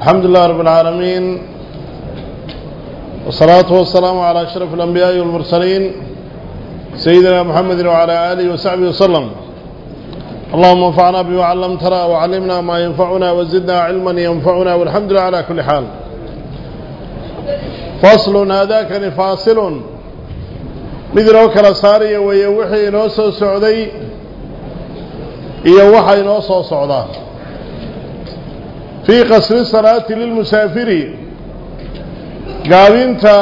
الحمد لله رب العالمين والصلاة والسلام على أشرف الأنبياء والمرسلين سيدنا محمد وعلى آله وصحبه وسلم اللهم انفعنا بما علمتنا وعلمنا ما ينفعنا وزدنا علما ينفعنا والحمد لله على كل حال فصل هذاك فاصل مثل وكلا سارية ويوحي نوسو سعودي يوحي نوسو سعودا fii qasri salaati lilmusaafiri. Gaabinta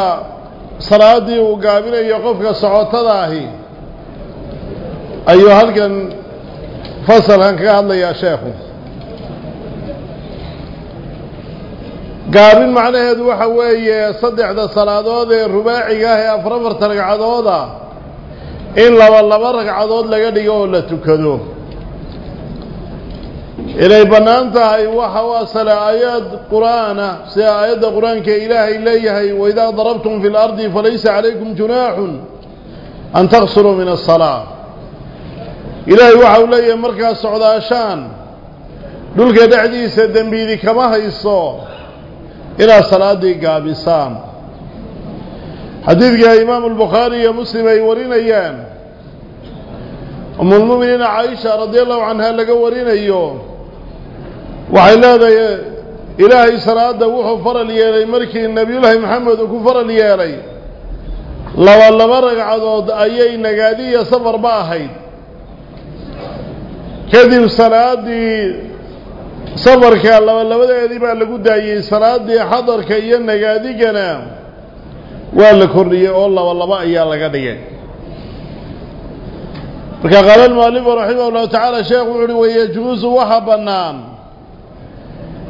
salaaddii uu gaabinayo qofka socotada ahi. Ayuu halkan fasalkan kaga hadlayaa sheekhu. Gaabin macnaheedu waxa weeye saddexda salaadood ee rubaaciga ah ee afar afarta ragcadooda ah, in laba laba ragcadood laga dhigo oo la tukado. إلهي بنانته وحوا سلا آيات قرآن سآيات قرآن كإلهي إليه وإذا ضربتم في الأرض فليس عليكم جناح أن تغسروا من الصلاة. إلهي وحوا لي مركز سعود آشان دولك دعدي سيدن بيدي كماها إصو إلى صلاة دي قابسان حديث يا إمام البخاري يا مسلم يورين أيام أم المؤمنين عائشة رضي الله عنها لقورين أيام أيوه. وعلاد إلهي سراد وحو فر ليالي مركي النبي الله محمد وكو فر ليالي لو الله مرق عدود أيي نقادية صفر باهيد كذب سراد صفر كالله والله وده يديب على قد أيي سراد حضر كي النقادية نام وقال كرية والله والله ما أيها لقادية فكا قال المؤلف رحمه الله تعالى شيخ عروي يجوز وحبنان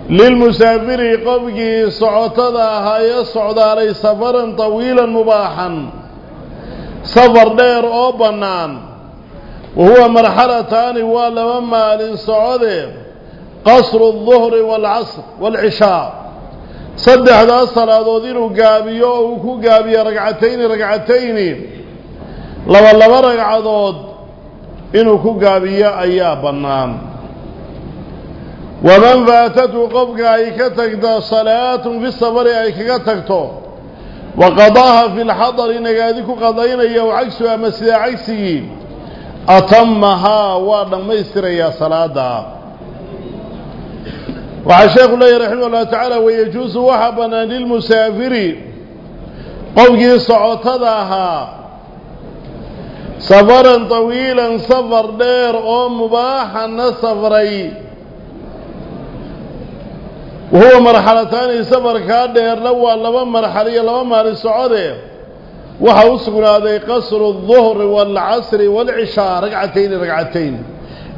للمسافر قبق صعتها يصعد علي سفرا طويلا مباحا. سفر دير أو بنان. وهو مرحلة تاني ولما للصعود قصر الظهر والعصر والعشاء. صد هذا الصلاة ذير قابيوه وكو قابي رقعتين رقعتين. لولما رقع ذود إنه كو قابي أيا بنان. ومن فاتته قبك أيك تقدى صلاة في الصبر أيك تقدى وقضاها في الحضر إنك أذك قضينا يو عكسها مسجد عكسي أتمها ولم يستري صلاة. وعشيخ الله رحمه الله تعالى ويجوز وحبنا للمسافر. قبك سعوتها صبرا طويلا صبر دير أم باحا صبري صبري وهو مرحلة ثانية سفر كادر الروى لما مرحلية لما مارس عده وهو سكنا ذي قصر الظهر والعصر والعشاء رقعتين رقعتين.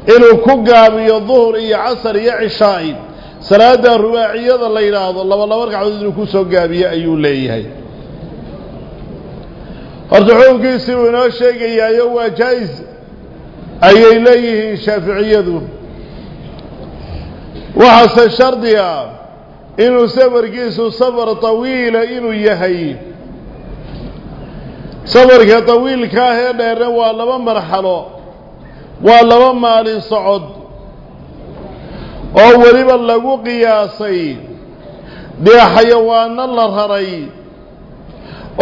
إنه كقابي الظهر إي عصر إي عشاين سلاة الرواعية اللي ناظ الله والله ورقع وذنه كسو قابي أيو ليه أرضحوه كيسي ونوشيك إيا يوى جايز. أي ليه شافعية وحس الشرط يا. Inuu safarkiisu safar tawiila inuu yahay. Safarka tawiilka ah ee dheerna waa laba marxalo waa laba maalin socod oo weliba lagu qiyaasay. Dee xayawaano la raray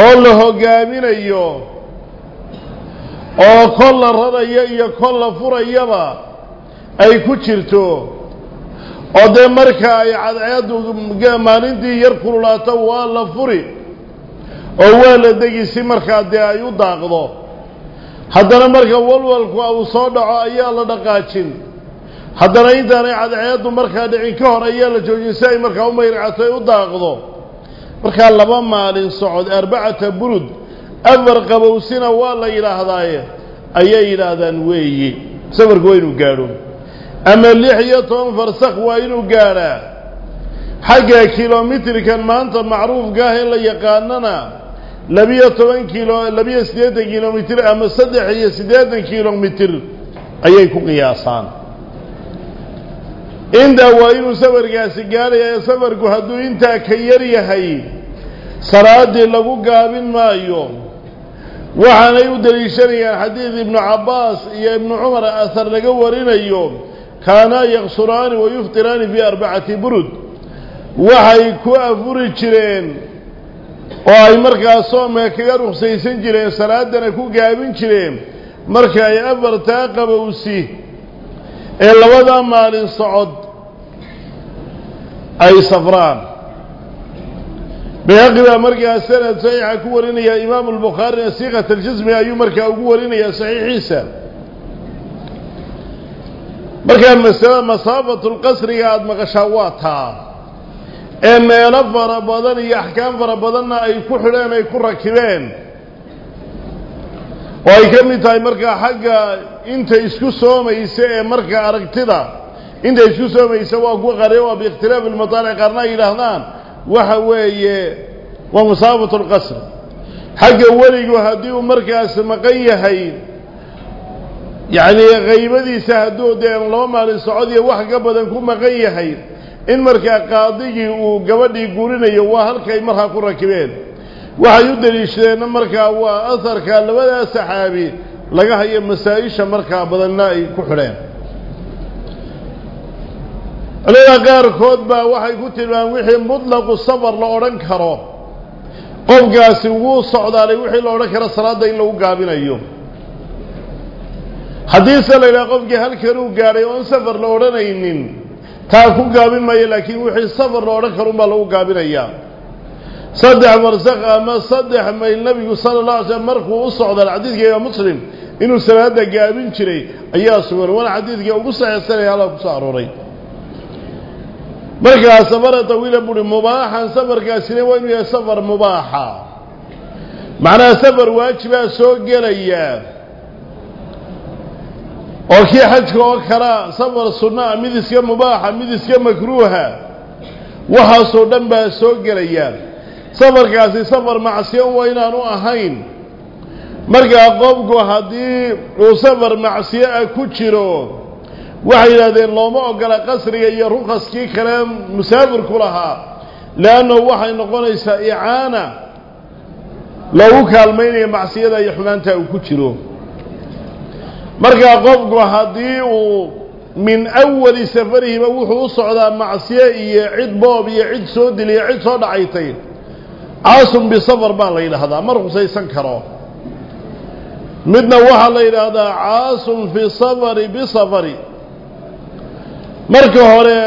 oo la hoggaaminayo oo kol la rarayo iyo kol furayaba ay ku jirto oo dee marka ay cadceeddu maalintii yar kululaato waa la furi oo waa la degi si markaa dee ay u daaqdo. Haddana marka walwalku uu soo dhaco ayaa la dhaqaajin. Haddana intaanay cadceeddu markaa dhicin ka hor ayaa la joojin si ay markaa u mayrcato ay u daaqdo. Markaa laba maalin socod arbacata burud afar qabowsina waa la yidhaahdaaye ayay yidhaahdaan weeye safarku waa inuu gaadho ama lix iyo toban farsakh waa inuu gaadhaa xagga kilomitirkan maanta macruufka ah ee la yaqaanana labiyo toban kilo labiyo siddeetan kilomitir ama saddex iyo siddeetan kilomitir ayay ku qiyaasaan intaa waa inuu safarkaasi gaadhaya safarku hadduu intaa ka yar yahay salaadii lagu gaabin maayo waxaanay u deliishanayaan xadiid ibnu cabbaas iyo ibnu cumar ahar laga warinayo كانا يغسران ويفطران في أربعة برد. وهي كو أفر جرين. وهي مركا صوم يكيغا رخصيسين جرين صلاة دانا كو قابين جرين. مركا يأبر تاقب وسيه إلا ودا مال صعد. أي صفران. بيقضى مركا سنة صحيحة كو ورينيا إمام البخاري سيغة الجزم أي مركا كوريني يا صحيح إنسان markaa masalada masaafatulqasriga aada maqashaa waa taa ee meelo fara badan iyo axkaam fara badanna ay ku xidheen ay ku rakibeen oo ay ka mid tahay markaa xagga inta isku soomaysa ee marka aragtida inta isku soomaysa waa kuwa qaarya waa biikhtilaafi ilmataalic qaarna ay yidhaahdaan waxa weeye waa musaafatu lqasr xagga weligu haddii uu markaas maqan yahay maalin socod iyo wax ka badan ku maqan yahay in markaa qaadigii uu gabadhii guurinayo waa halkay markaa ku rakibeen waxay u deliishadeenna markaa waa aharka labadaa saxaabi laga hayo masaa-isha markaa badanna ay ku xidheen culimada qaarkood baa waxay ku tilmaameen wixii mutlaqu safar la odhan karo qofkaasi wuu socdaalay wixii la odhan karo salaadda in lagu gaabinayo haddiise la yidhaha qofkii halkan uu gaadhay oon safar la odhanaynin taa ku gaabin maayo laakiin wixii safar la odhan karo unbaa lagu gaabinayaa saddex farsakh ama saddex mayl nebigu sala allah alay slam markuu u socda xadiidka imaam muslim inuu salaada gaabin jiray ayaa sugan waana xadiidkii ugu saxiixsanaya alla kusoo arooray markaa safara tawiila buuhi mubaaxan safarkaasina waa inuu yahay safar mubaaxa macnaha safar waajibaa soo gelaya oo kii xajka oo kalea safar sunnaa mid iska mubaaxa mid iska makruuha waxaasoo dhan baa soo gelaya safarkaasi safar macsiyo waa inaanu ahayn markaa qofku haddii uu safar macsiyo ah ku jiro waxay yidhahdeen looma ogola qasriga iyo rukaskii kale musaafirku lahaa leanno waxay noqonaysaa icaana loogu kaalmaynaya macsiyada iyo xumaanta uu ku jiro wuxuu u socdaa macsiye iyo cid boob iyo cid soo diliyo cid soo dhacaytay caasun bisafar baa la yidhaahdaa ma ruksaysan karo midna waxaa la yidhaahdaa caasun fi safari bisafari marka hore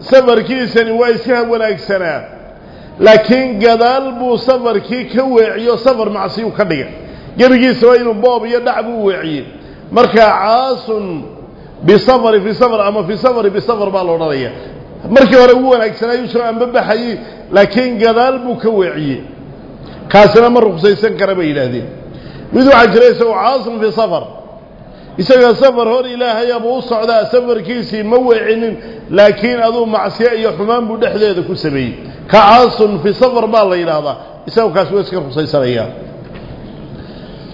safarkiisani waa iska wanaagsanaa laakiin gadaal buu safarkii ka weeciyo safar macsiyu ka dhigay gebigiisaba inuu boob iyo dhac buu weeciyey مركا عاص بصفر في صفر أما في صفر بصفر بالله رضي مركا ورقوه لك سنة يسرى أن ببحي لكن قدال مكوعي كاسنا مرق سيسن كرب إلهدي وذو عجريس عاص في صفر إذا سفر هور إلهي أبو الصعداء صفر كيسي موعين لكن أذو معسياء يحمان بودح ذي ذكو سبيه كعاص في صفر بالله إلهذا إذا كاسوا يسكر خصيصة أيام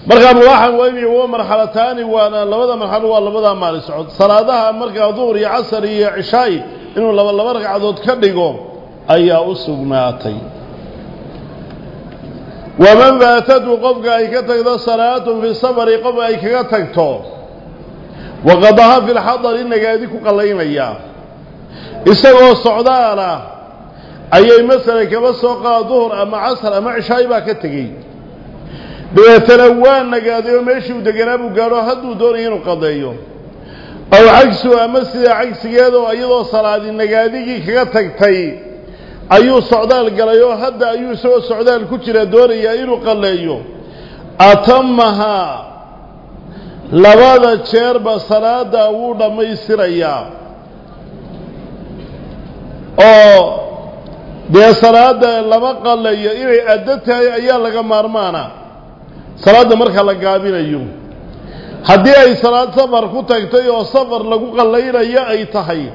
markaa mubaaxan weyniyo waa marxalataani waana labada marxalo waa labadaa maalin socod salaadaha markaa duhur iyo casar iyo cishaay inuu laba laba ragcadood ka dhigo ayaa u sugnaatay. Waman faatatu qofka ay ka tagto salaatun fi safari qof ay kaga tagto waqadaha fi lxadari nagaadi ku qallaynaya isagoo socdaala ayay masala kaba soo qaada duhur ama casar ama cishaay baa ka tegey oo meeshii uu deganaa buu gaadho hadduu doonaya inuu qadeeyo aw cagsu ama sidaa cagsigeedoo iyadoo salaadi nagaadigii kaga tagtay ayuu socdaal galay oo hadda ayuu isagoo socdaal ku jira doonayaa inuu qalleeyo atamahaa labada jeerba salaada wuu dhammaystirayaa oo dee salaada lama qalleeyo inay addo tahay ayaa laga maarmaana صلاة مركها لقابين أيوم هذه أي صلاة صبر كتكتي وصبر لقوق الليل يا أي تحي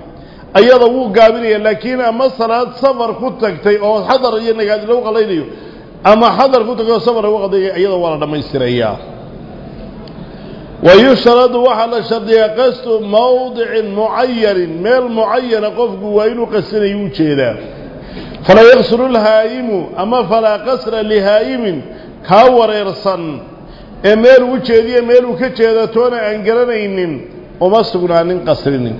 أي ضوء قابين لكن أما صلاة صبر كتكتي أو حضر ينك هذا لقوق الليل أما حضر كتكتي وصبر لقوق الليل أي ضوء لما يصير إياه ويشرد وحل شرد يقصد موضع معير ميل معين قف قوين قسر يوشي فلا يغسر الهائم أما فلا قسر لهائم garanaynin uma sugnaanin qasrinin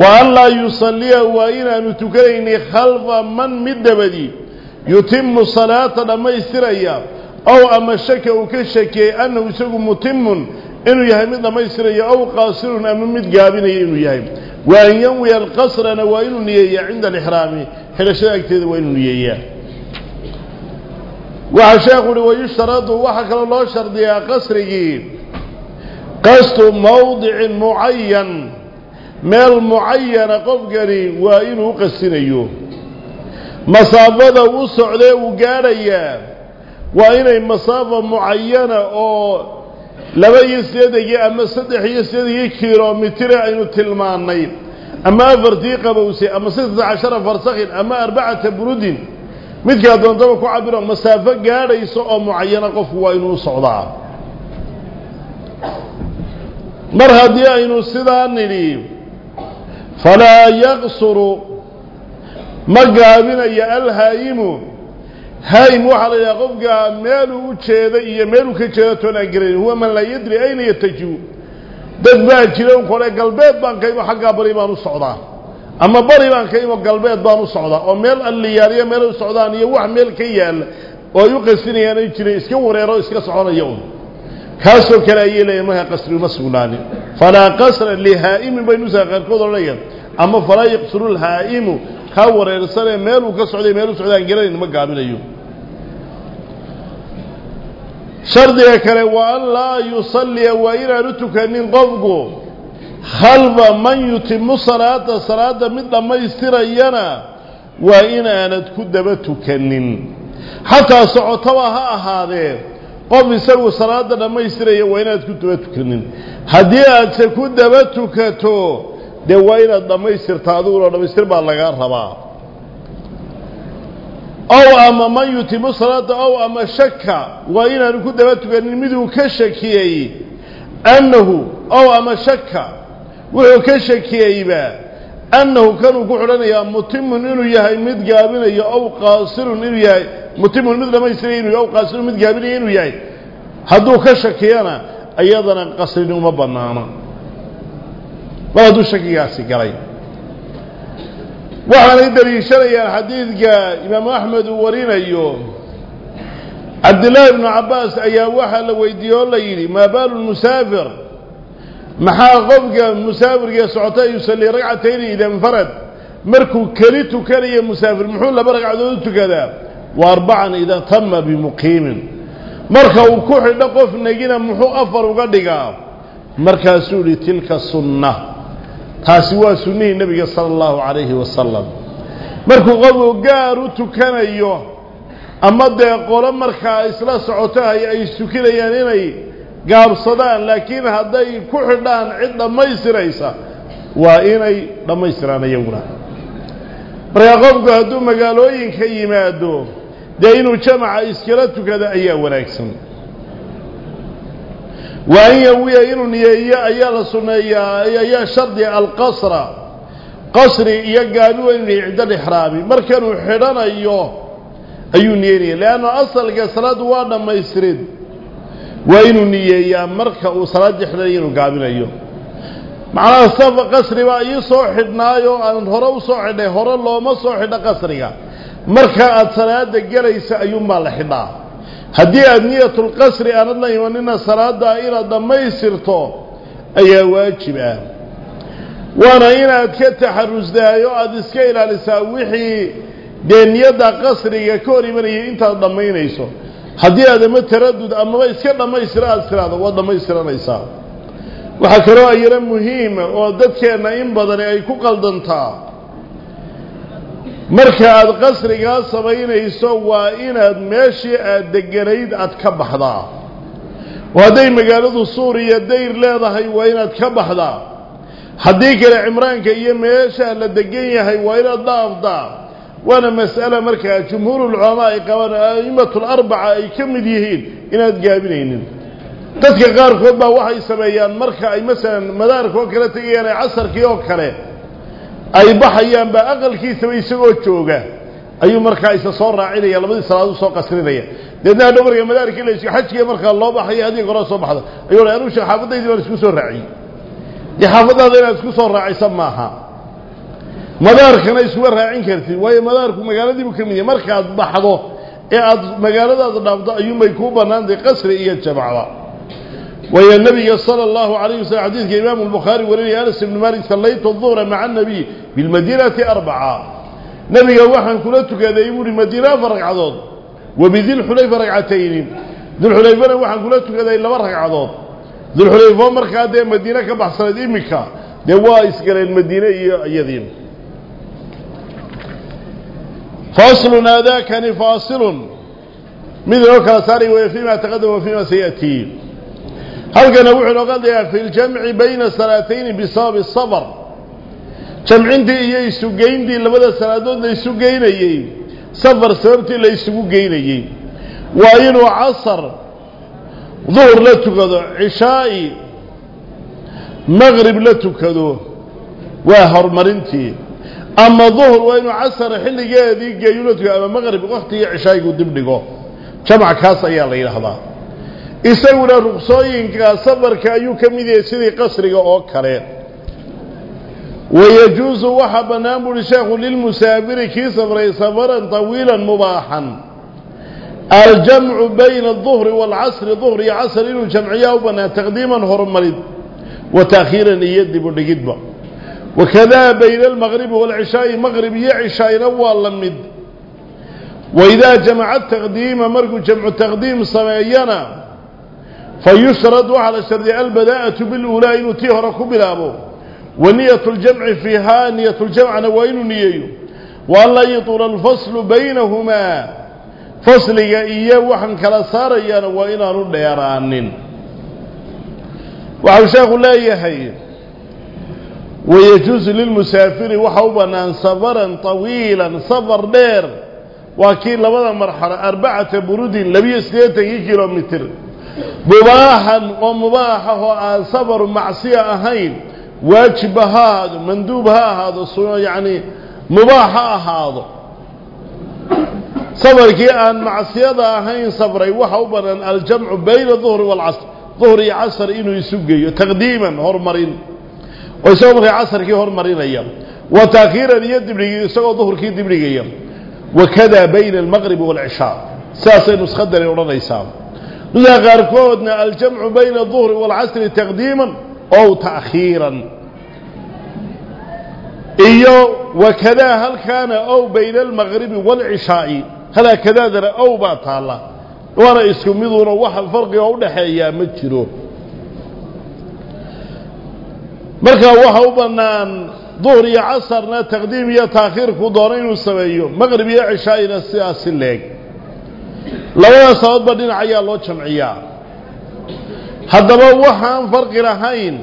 wa an laa yusalliya waa inaanu tukanayni khalfa man mid dabadi yutimu salaata dhammaystiraya ow ama shaka uu ka shakiyey annahu isagu mutimun inuu yahay mid dhammaystiraya ow qaasirun ama mid gaabinaya inuu yahay wa an yanwiya alqasrana waa inuu niyeeyaa cinda alixraami xidhashada agteeda waa inuu niyeeyaa وعشاقه ويشترده وحكى الله شرد يا قصري. قصد موضع معين. مال معين قفقري وإنه قصنيه مصابة وصعده وقارية. وإنه مصابة معينة أو لما يسيده أما صدح يسيده كيرو متر عينه تلمان أما فرديقه أما 16 فرسخين أما أربعة برودين. Midkaa doontaba ku cabiro masaafo gaadhaysa oo mucayana qofku waa inuu socdaa mar haddii aynu sidaa nidhi falaa yaqsuru ma gaabinaya alhaayimu haayim waxaa la yidhaha qofka meeluu u jeeda iyo meeluu ka jeeda toon aan garayn huwa man laa yadri ayna yatajiu dad baa jira un kole galbeed baan ka imo xaggaa bari baan u socdaa alliyaaliya meel u socdaan iyo wax meel ka yaalla oo ay u qasinayaan ay jireen iska wareero iska soconaya un kaasoo kale ayay leeyahin markaa qasri uma sugnaanin falaa qasra lihaa'imin bay nusaa qaarkood odhanayaan ama falaa yaqsuru lhaa'imu kaa wareersanee meeluu ka socday meeluu socdaan garanayn ma gaabinayo shardiga kale waa an laa yusalliya waa inaanu tukanin qofku khalfa man yutimu salaata salaada mid dhammaystirayana waa inaanad ku daba tukanin. Xataa socotaba ha ahaadee qof isagu salaada dhammaystiraya waa inaad ku daba tukanin. Haddii aadse ku daba tukato dee waa inaad dhammaystirta adiguna dhammaystir baa lagaa rabaa. Ow ama man yutimu salaada ow ama shaka waa inaanu ku daba tukanin miduu ka shakiyey. Annahu ow ama shaka wuxuu ka shakiyeyba annahu kanuu ku xidhanayaa mutimun inuu yahay mid gaabinayo ow qaasirun inuu yahay mutimun mid dhammaystiraya inuu ow qaasirun mid gaabinaya inuu yahay hadduu ka shakiyana iyadana qasrini uma bannaana mar hadduu shakigaasi galay waxaanay daliishanayaan xadiidka imaamu axmed uu warinayo cabdillaahi ibnu cabbaas ayaa waxaa la weydiiyey oo la yidhi maa baalu lmusaafir maxaa qofka musaafirkee socota yusallii ragcatayni ida infarad markuu keli tukanayo musaafir muxuu laba ragcadood u tukadaa? Wa arbacan idaa tama bimuqiimin. Marka uu ku xidho qof negina muxuu afar uga dhigaa? Markaasuu yihi tilka sunna taasi waa sunnihii nebiga sala allahu calayhi wasalam markuu qofku gaar u tukanayo ama dee qolo markaa isla socotahay ay tukinayaan inay xidhaan cid dhammaystiraysa waa inay dhammaystiraan iyaguna markaa qofku hadduu magaalooyinka yimaado dee inuu jamaca iskala tukado ayaa wanaagsan wa an yawiya inuu niyeeyo ayaa la sunneeyaa ayaa shardiga alqasra qasri iyo gaabi waa inuu niyeey cidda ixraami markanuu xidhanayo ayuu niyeynaya leanna asalka salaaddu waa dhammaystirid waa inuu niyeeyaa marka uu salaaddii xidhanayo inuu gaabinayo. Macnaha safa qasri baa ii soo xidhnaayo aan hore u soo xidhay hore looma soo xidho qasriga. Marka aada salaada gelaysa ayuunbaa la xidhaa. Haddii aada niyatulqasri aanad la imanina salaaddaa inaad dhammaystirto ayaa waajib ah. Waana inaad ka taxarusdaayo aada iska ilaalisaa wixii dee niyadda qasriga ka hor imanayay intaad dhammaynayso haddii aad ama taradud amaba iska dhammaystira aada tiraado waad dhammaystiranaysaa waxaa kaloo ayana muhiima oo dadkeenna in badani ay ku qaldantaa marka aada qasrigaa samaynayso waa inaad meeshii aada deganayd aad ka baxdaa oo hadday magaaladu suuriya dayr leedahay waa inaad ka baxdaa haddii kale cimraanka iyo meeshaa la degan yahay waa inaad dhaafdaa jumhuurulculamaa ay qabaan a'imatu larbaca ay ka mid yihiin inaad gaabinaynin dadka qaarkood baa waxay sameeyaan marka ay masalan madaarka oo kale tegayaan ee casarkii oo kale ay baxayaan baa aqalkiisaba isagoo jooga ayuu markaa isa soo raacinaya labadii salaadood soo qasrinaya deedna hadhow marka madaarkii la isku xajkiga markaa loo baxaya haddii hore soo baxda ayuu anuu sheekh xaafadaydii baan isku soo raaciyey dee xaafadaada inaad isku soo raacisa maaha مدار كنا يسوي راعين كرتين ويا مدار كم مجال دي بكمية مركز هذا إعد مجال هذا نبض أيوم يكوب نادي قصر إياه الجماعة ويا النبي صلى الله عليه وسلم عديد جمام البخاري وربي أنس بن مالك صليت الظهر مع النبي بالمدينة أربعة نبي واحد كلته كذا يمر المدينة فرق عضاد وبذي الحليفة رجعتين ذي الحليفة واحد كلته كذا إلا فرق عضاد ذي الحليفة مركز هذا مدينة كبحصل ديمكها دواء إسقال المدينة يذين فاصل ناداك نفاصل. ماذا يقول ساري وفيما تقدم وفيما سيأتي. هل نبوع لغض في الجمع بين سلاتين بصاب الصبر؟ جمع عندي إيه سجين دي لبدا سلاتون دي سجين إيه؟ صبر سببتي لي سجين إيه؟ وإن عصر ظهر لا تكذو عشاء مغرب لا تكذو وهر مرنتي أما ظهر وين عسر حين جاء ذي جاء يولد أما مغرب وقتي قدم يقدم لقاه جمع كاس يا الله يلا هذا. يسوي رخصين كصبر كأيو كم يدي سيدي قصر يا أكرين ويجوز وحب نام الشيخ للمسافر كي صبر صبرا طويلا مباحا. الجمع بين الظهر والعصر ظهر عصر إنه جمعية وبنا تقديما هرم مريد وتأخيرا يدي بلقيد بقى وكذا بين المغرب والعشاء مغرب يعشاء روى اللمد وإذا جمع التقديم مرق جمع التقديم صميينا فيشرد على شرد البداءة بالأولى إن تهرك بلابه. ونية الجمع فيها نية الجمع نوين نيي وألا يطول الفصل بينهما. فصل إياه وحن كلا صار إيانا وإنا رد يرانين وعشاق الله يحيي ويجوز للمسافر وحوبا صبرا طويلا صبر دير. وكيل لبدا مرحلة أربعة برود لبي سليتي كيلومتر. مباحا ومباحه صبر معصية أهين. واجب هذا مندوب هذا يعني مباحا هذا. صبر كي أن معصية أهين صبر وحوبا الجمع بين الظهر والعصر. ظهري عصر إنه يسوقي تقديما هرمرين. وسوف يعصر كي هور مرينا يوم وتأخيرا يد يدبر يسوق ظهر كي دبر يوم وكذا بين المغرب والعشاء ساس نسخدر يورنا يسام لا غاركودنا الجمع بين الظهر والعصر تقديما أو تأخيرا إيو وكذا هل كان أو بين المغرب والعشاء هل كذا ذر أو باطالة وأنا اسكم يدون واحد فرق أو نحيا متشروه markaa waxa u bannaan duhr iyo casarna taqdiim iyo taakhiirku doono inuu sameeyo maqrib iyo cishaa'ina sidaasi leeg labadaas sabaodba dhinac ayaa loo jamciyaa haddaba waxaan farqi lahayn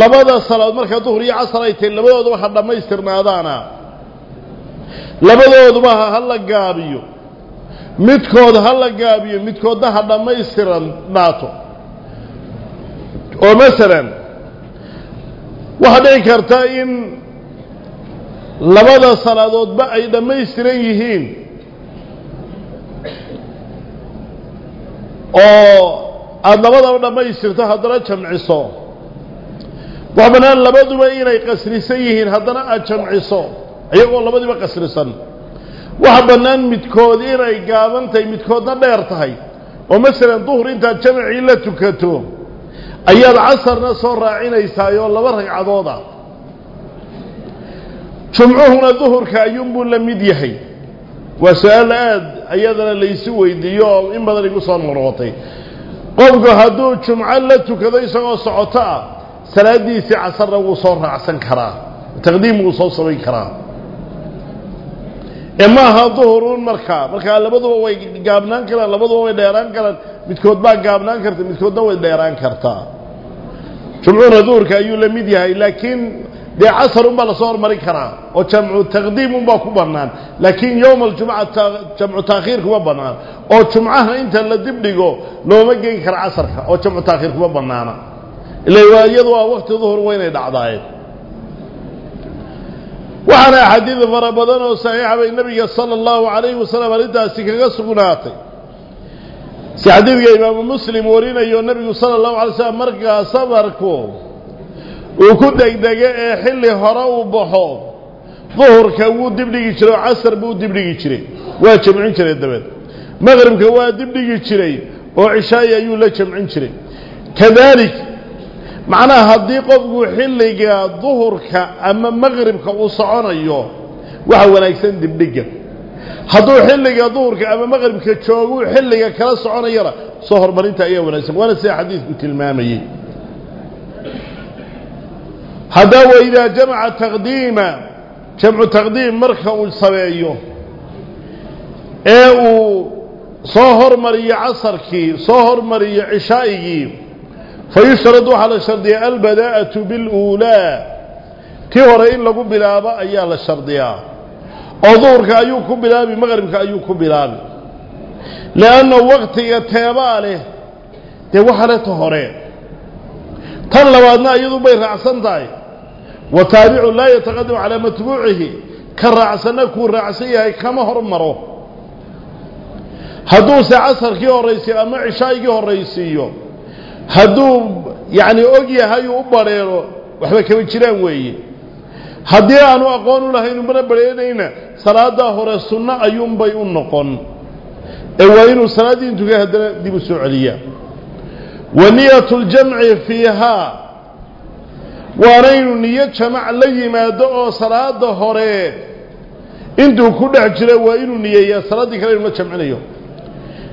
labada salaadood markaa duhur iyo casar ay tahay labadooduba ha dhammaystirnaadaana labadooduba ha la gaabiyo midkood ha la gaabiyo midkoodna ha dhammaystiran dhaato oo masalan waxaa dhici karta in labada salaadoodba ay dhammaystiran yihiin. Oo aada labadaba dhammaystirto haddana jamciso. Wax bannaan labaduba inay qasrisan yihiin haddana aada jamciso iyagoo labadiiba qasrisan. Waxa bannaan midkood inay gaaban tahay midkoodna dheer tahay. Oo masalan duhur intaad jamcii la tukato duhurka ayuunbuu la mid yahay waa su-aal aada ayadana laysu weydiiyo oo in badan igu soo noqnoqotay qofku hadduu jumco la tukado isagoo socoto ah salaadiisii casarna wuu soo raacsan karaa taqdiim wuu soo samayn karaa karaan labaduba way dheeraan karaan midkood baa gaabnaan karta midkoodna way dheeraan kartaa jumcuhuna duhurka ayuu la mid yahay laakiin dee casar unbaa lasoo hormarin karaa oo jamcu taqdiim unbaa ku bannaan laakiin yowma aljumca jamcu taakhiir kuma bannaan oo jumcaha inta la dibdhigo looma geyn kara casarka oo jamcu taakhiir kuma bannaana ila iyadu waa wakti duhur waynay dhacdaayeen allahu calayhi wasalam arrintaasi kaga sugnaatay si xadiidka imaamu muslim warinayo nebigu sala allahu alay slam markaa safarku uu ku degdego ee xilli hore uu baxo duhurka wuu dibdhigi jiray oo casar buu dibdhigi jiray waa jamcin jiray dabeed maqribka waa dibdhigi jiray oo cishaayi ayuu la jamcin jiray kadaalik معناها هذي قبق حليقة ظهرك أما مغرب وصعنا إياه وهو يسند دبليقة هذو حليقة ظهرك أما مغربك تشوقو حليقة كلا صعنا إياه صهر مرينتا إياه ونسم وأنا سي حديث بتلمامي هذا وإذا جمع تقديم جمع تقديم مركة ونصبئيه إيه صهر مري عصركي صهر مري عشائي فيشرد على شرطي البداءة بالأولى. كيورا إن لقوا بلابا أي على الشرطي أظهرك أيوكم بلابي مغربك أيوكم بلابي. لأن وقت يتباله يوحل تهرين طلبوا أدناء يذو بير عصان داي. وتابع لا يتقدم على متبوعه. كالرعصان أكون كما هرمروه هدوس عصر كيو الرئيسي أما عشاء كيو الرئيسي يوم hadduu yacni og yahay uu u badrheero waxba kama jiraan weeye. Haddii aanu aqoon u lahayn umana badrheerayna salaaddaa hore sunno ayuunbay u noqon. Ee waa inuu salaaddii intuka haddana dib u soo celiyaa. Wa niyatu ljamci fiihaa waana inuu niyo jamac la yimaado oo salaada hore intuu ku dhex jiro waa inuu niyeeyaa. Salaaddii kale inuu la jamcinayo.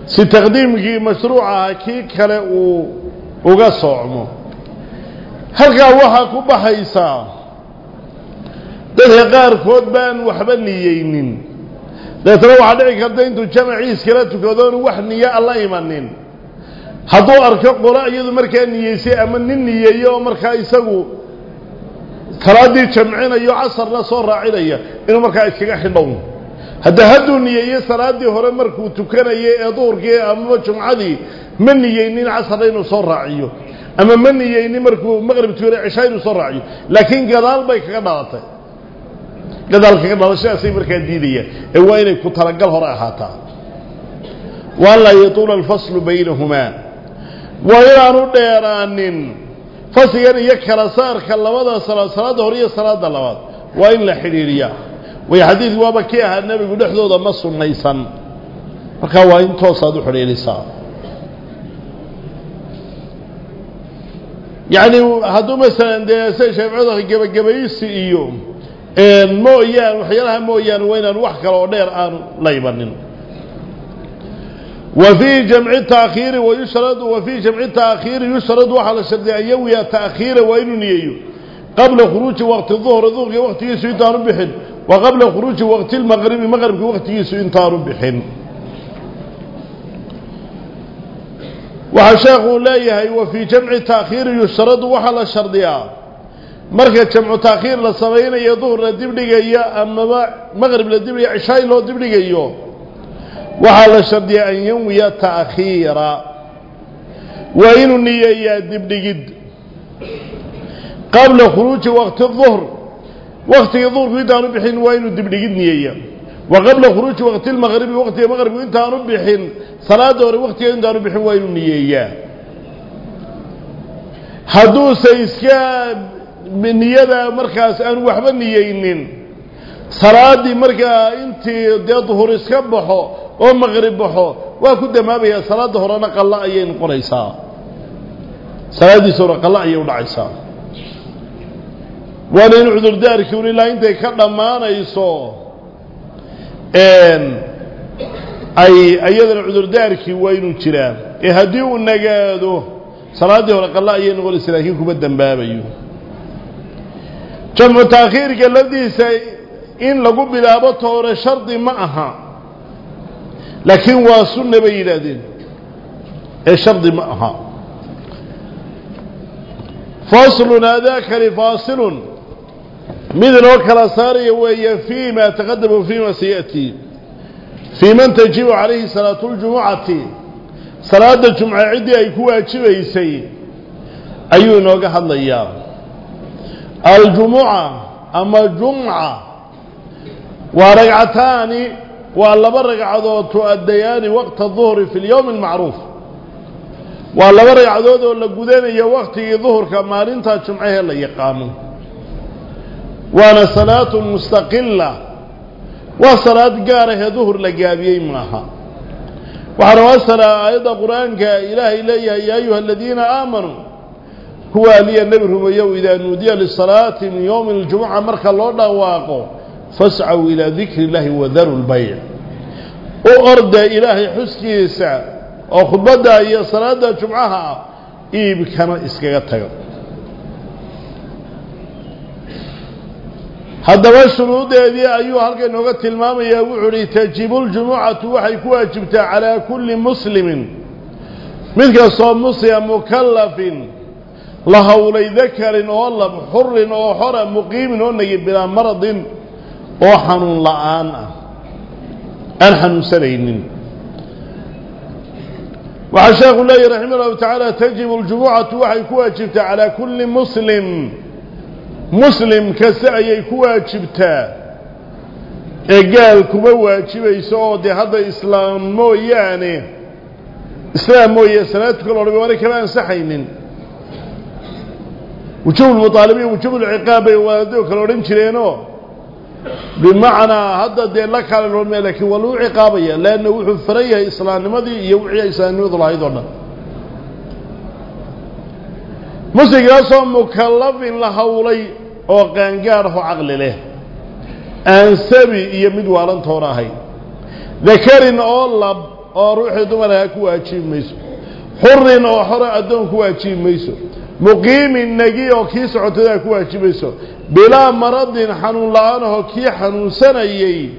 Si taqdiimkii mashruuc aha kii kale uu uga soocmo halkaa waxaa ku baxaysaa dadka qaarkood baan waxba niyeynin. Dabeetana waxaa dhici karta intuu jamaciiskala tukadoonu wax niyo alla imanin. Hadduu arko qolo iyadu markaa niyeysay ama nin niyeeyo oo markaa isagu salaaddii jamcinayo casarna soo raacinaya inuu markaa iskaga xidhow هذا هدو نيي سلادي هوري مركو توكنيه ادورغي اما جمعدي من نيي نين عصرين وسرعيو اما من نيي ني مركو مغرب توري عشاين وسرعيو لكن قال باي كغدالته قال كي غدالش اسي مركا ديديه اي وايناي كو تلاغل هور اهاتا والله يطول الفصل بينهما ويرانو ديرانين فصيان يكلا سار كلمدا سلا سلا دوري سلا دلواد وين لا حريريه وي حديث وابا كيها النبي قد احضو ده مصر نيسان فكاوا انتو صادوح ريليسا يعني هادو مثلا دياسي شايف عضاك جبا جبا يسي ايوم مو ايان وحيالها مو ايان وين انوحك لو دير ان ليبنن وفي جمع تاخير ويشرد وفي جمع تاخير يشرد وحل الشرد ايو يا تأخير وين ايو قبل خروج وقت الظهر الظهر وقت يسوع انتار بحن. وقبل خروج وقت المغرب المغرب وقت يسوع انتار بحين وحشاق لا يهي وفي جمع تأخير يشترض وحل الشرطيا مركز جمع تأخير للصبعين يظهر لدبلي جيا أما ما مغرب لدبلي عشاي لو دبلي جيو وحل الشرطيا أن يوم يتأخير وإن النية يدبلي جد قبل خروج وقت الظهر. وقت الظهر في دار بحين وين الدبلجنيية وقبل خروج وقت المغرب وقت المغرب وين دار بحين. صلاة دار وقت ين دار بحين وين النية هدو سيسيا من يدا مركز أن وحب النية إنن صلاة دي مركا أنت دي ظهر إسكبحو أو مغرب بحو. وكده ما بيها صلاة ظهر أنا قلع يين قريسا. صلاة دي سورة قلع يين قريسا. Waana in cudurdaarkii un ilaa intay ka dhammaanayso ay iyadana cudurdaarkii waa inuu jiraa ee haddii uu nagaado salaaddii hore qalla ayay noqonaysa laakiin kuma dambaabayo. Jamcu taakhiirka lafdiisa in lagu bilaabo toore shardi ma aha laakiin waa sunna bay yidhaahdeen. Ee shardi ma aha mid inoo kala saaraya weeye fii ma taqadama fii ma sayatii fii man tajibu calayhi salaatu ljumucati. Salaada jumce ciddii ay ku waajibaysay ayuu inooga hadlayaa. Aljumuca ama jumca waa ragcataani waa laba ragcadood tu-addayaani waqta duhri fi lyowmi almacruuf. Waa laba ragcadood oo la gudanayo waktigii duhurka maalintaa jumcahee la yaqaano وأنا صلاة مستقلة. وصلاة قارة ظهر لقابية معها وحرواسنا أيضا قرآنك الهي إلي يا أيها الذين آمنوا. هو لي النبي هو يوم إذا نودي للصلاة من يوم الجمعة مركا الله نواقه فاسعوا إلى ذكر الله وذروا البيع. وأرد إله حسكي سعى وخبدا إيه صلاة جمعها إيه بكما اسكغتها هذا هو السنود الذي أيها النغة المامية وعلي تجيب الجمعة وحيكو أجبت على كل مسلم مثل صوم مصير مكلف له ولي ذكر والله حر وحر مقيم ونجيب بلا مرض وحن لآن أنحن سليم وعشاق الله رحمه الله تعالى تجيب الجمعة وحيكو أجبت على كل مسلم مسلم مسلم كسعي كواجبتا إقال كواجب يسعود هذا إسلام مو يعني. إسلام مو يعني يسناتك الربي وأنا كمان سحين وشو المطالبين وشو العقابة وانتوك الورين شرينو بمعنى هذا دي لك على الرمي لكن ولو عقابية يعني. لأنه وحفرية إسلام. ماذي يوعي ايسان نوضل ايضونا موسيقى صمو كلف لهولي oo qaangaadho caqli leh. Aan sabi iyo mid waalantoona ahayn dakarin oo lab oo ruuxii dumaraha ku waajibi mayso. Xurin oo xore addoon ku waajibi mayso. Muqiimin negi oo kii socotadaa ku waajibayso bilaa maradin xanuun la'aanahoo kii xanuunsanayay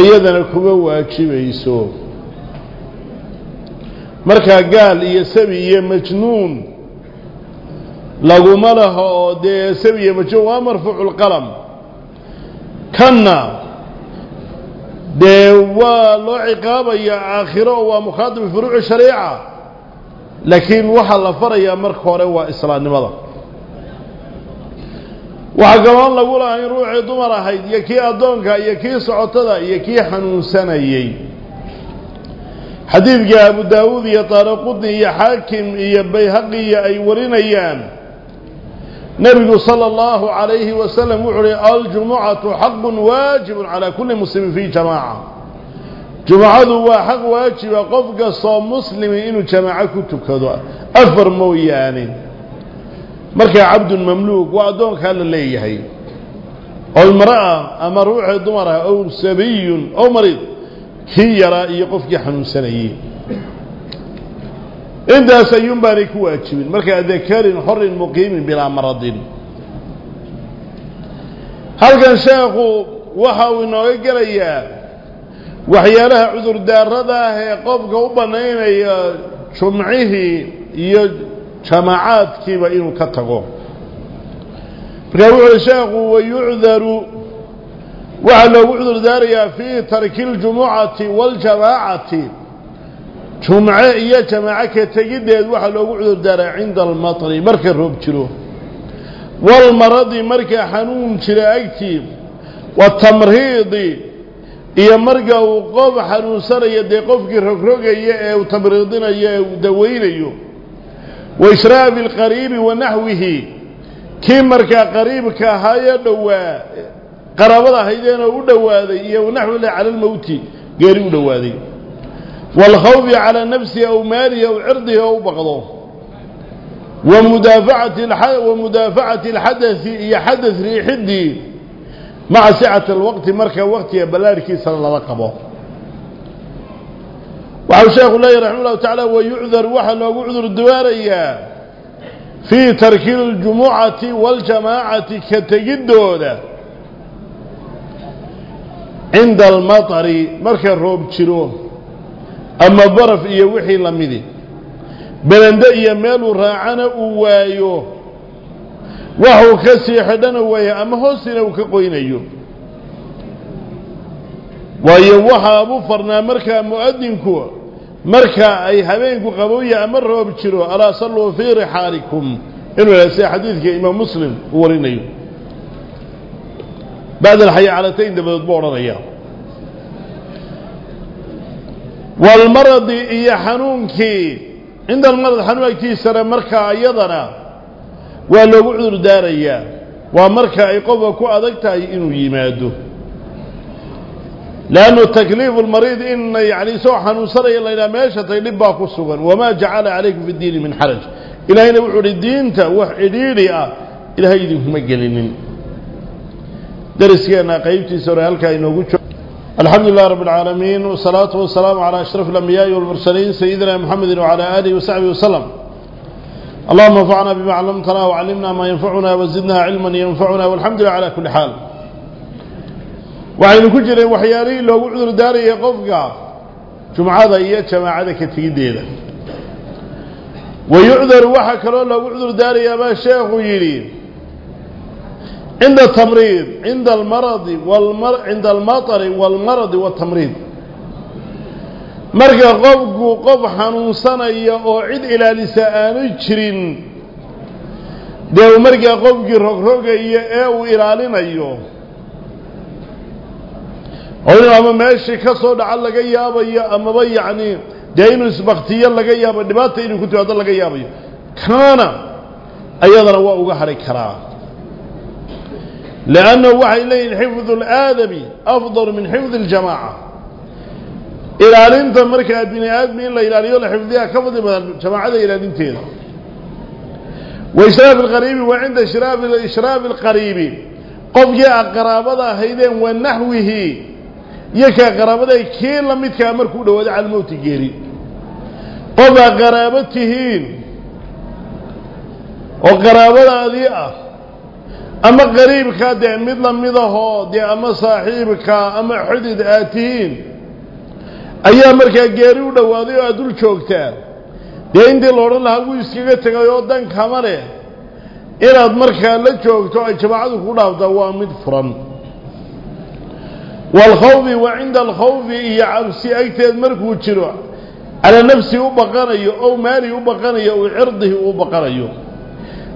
iyadana kuma waajibayso markaa gaal iyo sabi iyo majnuun لغو ملاحو دي سوية مجوة مرفوع القلم. كان دي والو عقابة يا آخرة ومخاطب فروع الشريعة. لكن وحالة فرية مرخورة وإسلام نمضى وحقوان لغولا هين روحي دمرا هيد يكي أدونك يكي سعطدا يكي حنون سنيي حديث يا أبو داود يا طارقودني يا حاكم يا بيهقي يا أي ورين أيام nebigu sala allahu calayhi wasalam wuxuu uhi aljumucatu xaqun waajibun calaa kulli muslimin fii jamaaca jumcadu waa xaq waajiba qof kastoo muslimi inuu jamaaco ku tukado. Afar mooyaane. Markaa cabdun mamluuk waa addoonkaa la leeyahay. Oo imra'a ama ruuxii dumar ah ow sabiyun ow mariid kii yaraa iyo qofkii xanuunsanayey baanay ku waajibin markaa dakarin xorin muqiimin bilaa maradin halkan sheekhu waxa uu inooga gelayaa waxyaalaha cudurdaarada ah ee qofka u bannaynaya jumcihii iyo jamaacaadkiiba inuu ka tago markaa wuxu uhi sheekhu wayucdaru waxaa loogu cudur daarayaa fii tarki اljumucati waاljamaacati جمعة يا جماعة كتجد واحد لو قعدوا دارا عند المطر مركا روب جلو. والمرض مركا حنون جلو أيتي. والتمرهيض هي مركا وقوف حنون سر يدي يا ركروك يا يدوين إيو. وإشراف القريب ونحوه. كي مركا قريب كهايا دواء قرابضا هيدين ودواء يا ونحو على الموت. قريب دواء والخوف على نفسه أو ماله أو عرضه أو بغضه. ومدافعة الحدث ومدافعة الحدث هي حدث ريحدي. مع سعة الوقت مركة وقت يا بلاركي صلى الله عليه وسلم. الشيخ الله رحمه الله تعالى ويعذر وحل ويعذر الدواري في تركيل الجمعة والجماعة كتجدود عند المطر مركة روب تشيروه ama baraf iyo wixii la midi. Belende iyo meeluu raacana uu waayo. Waxuu ka sii xidhana waayo ama hoosina uu ka qoynayo. Waayo waxaabu farnaa markaa mu'adinku marka ay habeenku qabowya ama roob jiro alaa salluu fii rixaalikum inuu yahay sida xadiidka imaam muslim uu warinayo. Bacd alxayacalatayn dabadood buu odhanaya والمرض يحنونك عند المرض حنونك سرى مركا يضنا ولو عذر داريا. ومركا يقوبك أذكتا إنو يمادو. لأنه تكليف المريض إن يعني سوحا نصر إلا إلى ماشة لباك السوغن وما جعل عليكم في الدين من حرج. إلا إلا وعر الدين تأوح إليا إلا هيدي مجلنين درس كان قيبتي سورة هل إنو قلت الحمد لله رب العالمين والصلاة والسلام على أشرف الأنبياء والمرسلين سيدنا محمد وعلى آله وصحبه وسلم. اللهم انفعنا بما علمتنا وعلمنا ما ينفعنا وزدنا علما ينفعنا والحمد لله على كل حال. وعين كجر وحياري لو عذر داري يقفك جمعة إيا جماعة كتيديدة ويعذر وحكرا لو عذر داري يا شيخ يريد عند التمريض عند المرض والمر عند المطر والمرض والتمريض qof xanuunsanaya oo cid ilaalisa aanu jirin dee uu markaa qofkii rogrogayo ee uu ilaalinayo oo inuu ama meeshii ka soo dhaca laga yaabayo amaba yacni dee inuu isbaktiyo laga yaabo dhibaata inuu ku timaado laga yaabayo kaana ayadana waa uga hadhi karaa لأنه وحي إليه الحفظ الآدمي أفضل من حفظ الجماعة. إلى أن تمرك أبن آدمي إلا إلى الآن حفظها كفض من الجماعة إلى الآن تين وإشراف القريب وعند إشراف الإشراف القريب. قف يا قرابة هذا هيدين ونحوه. يكا قرابة هذا كين لم يتكامر كودة ودع الموت جيري. قف أقراب وقرابة أقراب أه. Ama qariibkaa dee mid la midahoo dee ama saaxiibka ama xidid aad tihiin ayaa markaa geeri u dhowaaday oo aad dul joogtaa dee intii la odhan lahaa wuu iskaga tegay oo dan kama leh. Inaad markaa la joogto ay jamaacadu ku dhaaftaa waa mid furan. Waalkhawfi wa cinda alkhawfi iyo cabsi agteed markuu jiro calaa nafsihi u baqanayo ow maalihi u baqanayo ow cirdihi uu baqanayo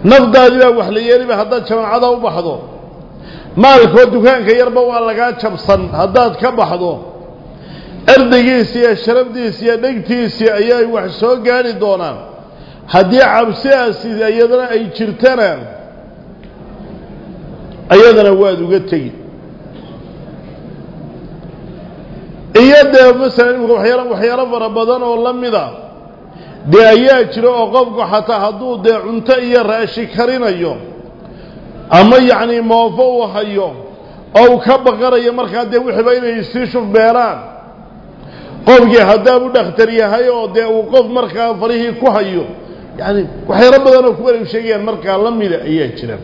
nafdaadii baa wax la yeeliba haddaad jamaacada u baxdo. Maalkoo dukaanka yarba waa lagaa jabsan haddaad ka baxdo. Erdigiisi iyo sharafdiisi iyo dhegtiisii ayay wax soo gaadhi doonaan. Haddii cabsidaasi iyadana ay jirtana ayadana waad uga tegi iyo dee masalan imika waxyaalo waxyaalo fara badan oo la mida dee ayaa jira oo qofku xataa hadduu dee cunto iyo raashi karinayo ama yacni moofo uu hayo oo uu ka baqanayo markaa dee wixiiba inay sii shufbeelaan qofkii haddaabuu dhakhtar yahay oo dee uu qof markaa farihii ku hayo yacni waxyaalo badan oo kuwa ay sheegayaan markaa la mida ayaa jira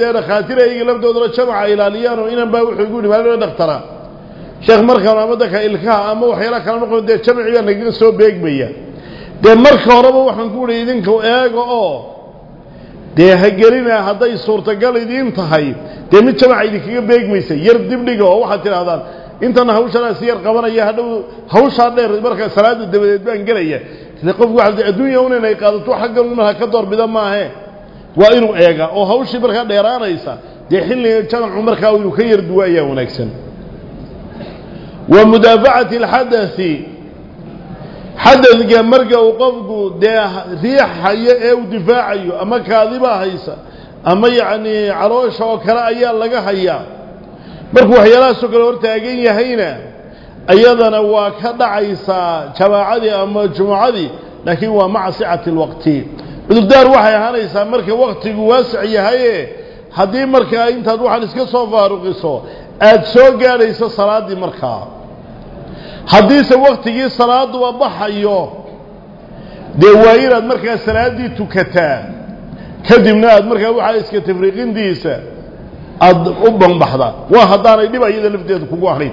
dee dhakhaatiir ayaga lafdoodana jamaca ilaaliyaan oo inan baa wuxuu igu yidhi maalin dhakhtara sheekh markaan ama dadka ilkaha ama waxyaala kala noqon dee jamci baa nagaga soo beegmaya dee marka horeba waxaan ku idhi idinka eega oo dee ha gelina hadday suurtagal idiin tahay dee mid jamaca idinkaga beegmaysa yar dibdhiga oo waxaad tidhahdaan intana hawshanaasi yar qabanaya hadhow hawshaa dheer markaa salaada dabadeed baan gelaya qofku waa adduunya un inay qaadato xaggan markaa ka doorbida maahe? Waa inuu eega oo hawshii markaa dheeraanaysa dee xilliga jamacu markaa inuu ka yar duwo wanaagsan. Wa mudaafacati alxadai xadadka marka uu qofku dee riixayo ee uu difaacayo ama kaadibaa haysa ama yacni caloosha oo kale ayaa laga hayaa. Markuu waxyaalahaasoo kale hortaagan yahayna ayadana waa ka dhacaysaa jamaacadii ama jumucadii laakiin waa maca sicati alwaqti. Cudurdaar waxay ahaanaysaa marka waktigu waasic yahaye haddii markaa intaad waxaan iska soo faaruqiso aada soo gaadhayso salaaddii markaa. Haddiise waktigii salaaduba baxayo dee waa inaad markaa salaaddii tukataa. Kadibna aad markaa waxaa iska tafriiqintiisa aada u banbaxda waa haddaanay dhib ayada lafteeda kugu ahayn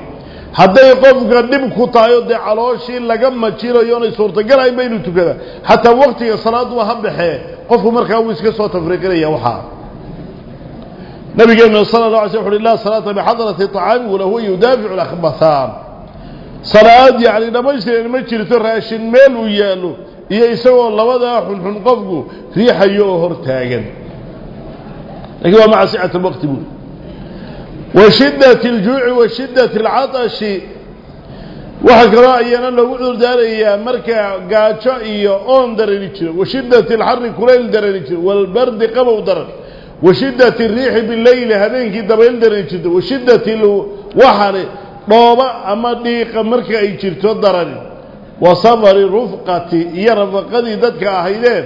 ku tahay oo dee calooshii laga majirayo onay suurtagalahaynba inuu tukada xataa waktiga salaaduba ha baxee qofku markaa wuu iska soo tafriiqinaya waxaa nabigeenu sala la alay sl uxu la salaata bixadrati طacaami walahuwa yudaaficu lakbathaan salaad yacni dhammaystiran ma jirto raashin meel uu yaallo iyo isagoo labadaa xunxun qofku riixayo oo hor taagan lakiin waa maca sicati waqti buuli وشدة الجوع وشدة العطش. وحق رأينا آه، لو قدر داري مركع قاتشا أون داري لكي وشدة الحر كليل داري لكي والبرد قبو داري. وشدة الريح بالليل هذين كي دبيل داري لكي وشدة الوحر طوبة أما ديق مركع إيه تداري وصبر رفقتي يا رفقتي ذاتك أهيدين.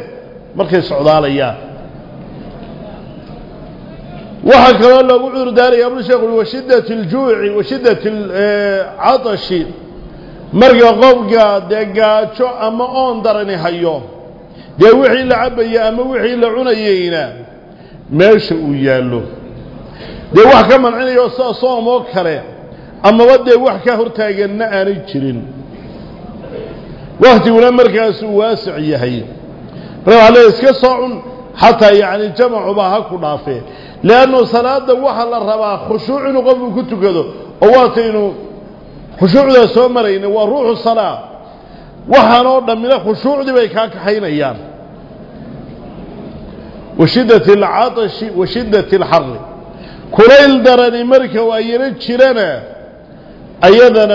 مركع سعودالي إياه waxaa kaloo loogu cudurdaaraya abul sheekh ui washiddati aljuuci washiddati alcatashi. Marka qofka dee gaajo ama oon darani hayo dee wixii la cabaya ama wixii la cunayeyna meesha uu yaallo. Dee wax ka mancinayo sida soom oo kale amaba dee wax ka hortaaganna aanay jirin. Waktiguna markaasuu waasic yahay. Marka iska soo cun xataa yacni jamacuba ha ku dhaafee لأنه صلاة دوها للربا خشوع نقوم كتكذو أواتين خشوع ذا سومرين وروح الصلاة. وها نورد من خشوع ذا بيكاك حين أيام. وشدة العطش وشدة الحر. كليل دران مركة وأيرت شرنا أيضا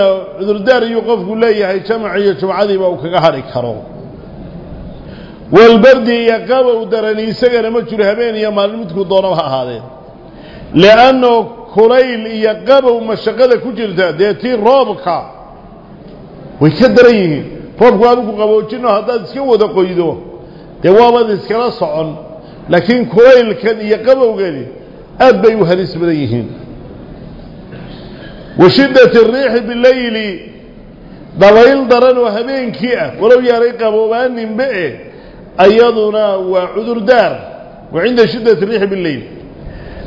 ذردار يقف قليها يتمعي يتمعي يتمعي وكهاري كروم jumcadiiba uu kaga hadhi karo walbardi iyo qabow darani isagana ma jiro habeen iyo maalin midkuu doonaba ha ahaadeen li'anno kulayl iyo qabow mashaqada ku jirta dee tii roobka way ka daran yihiin roobku adigu qaboojino haddaad iska wada qoydo dee waabaad iskala socon laakiin kulaylkan iyo qabowgani أيضنا وعذر دار. وعند شدة الريح بالليل.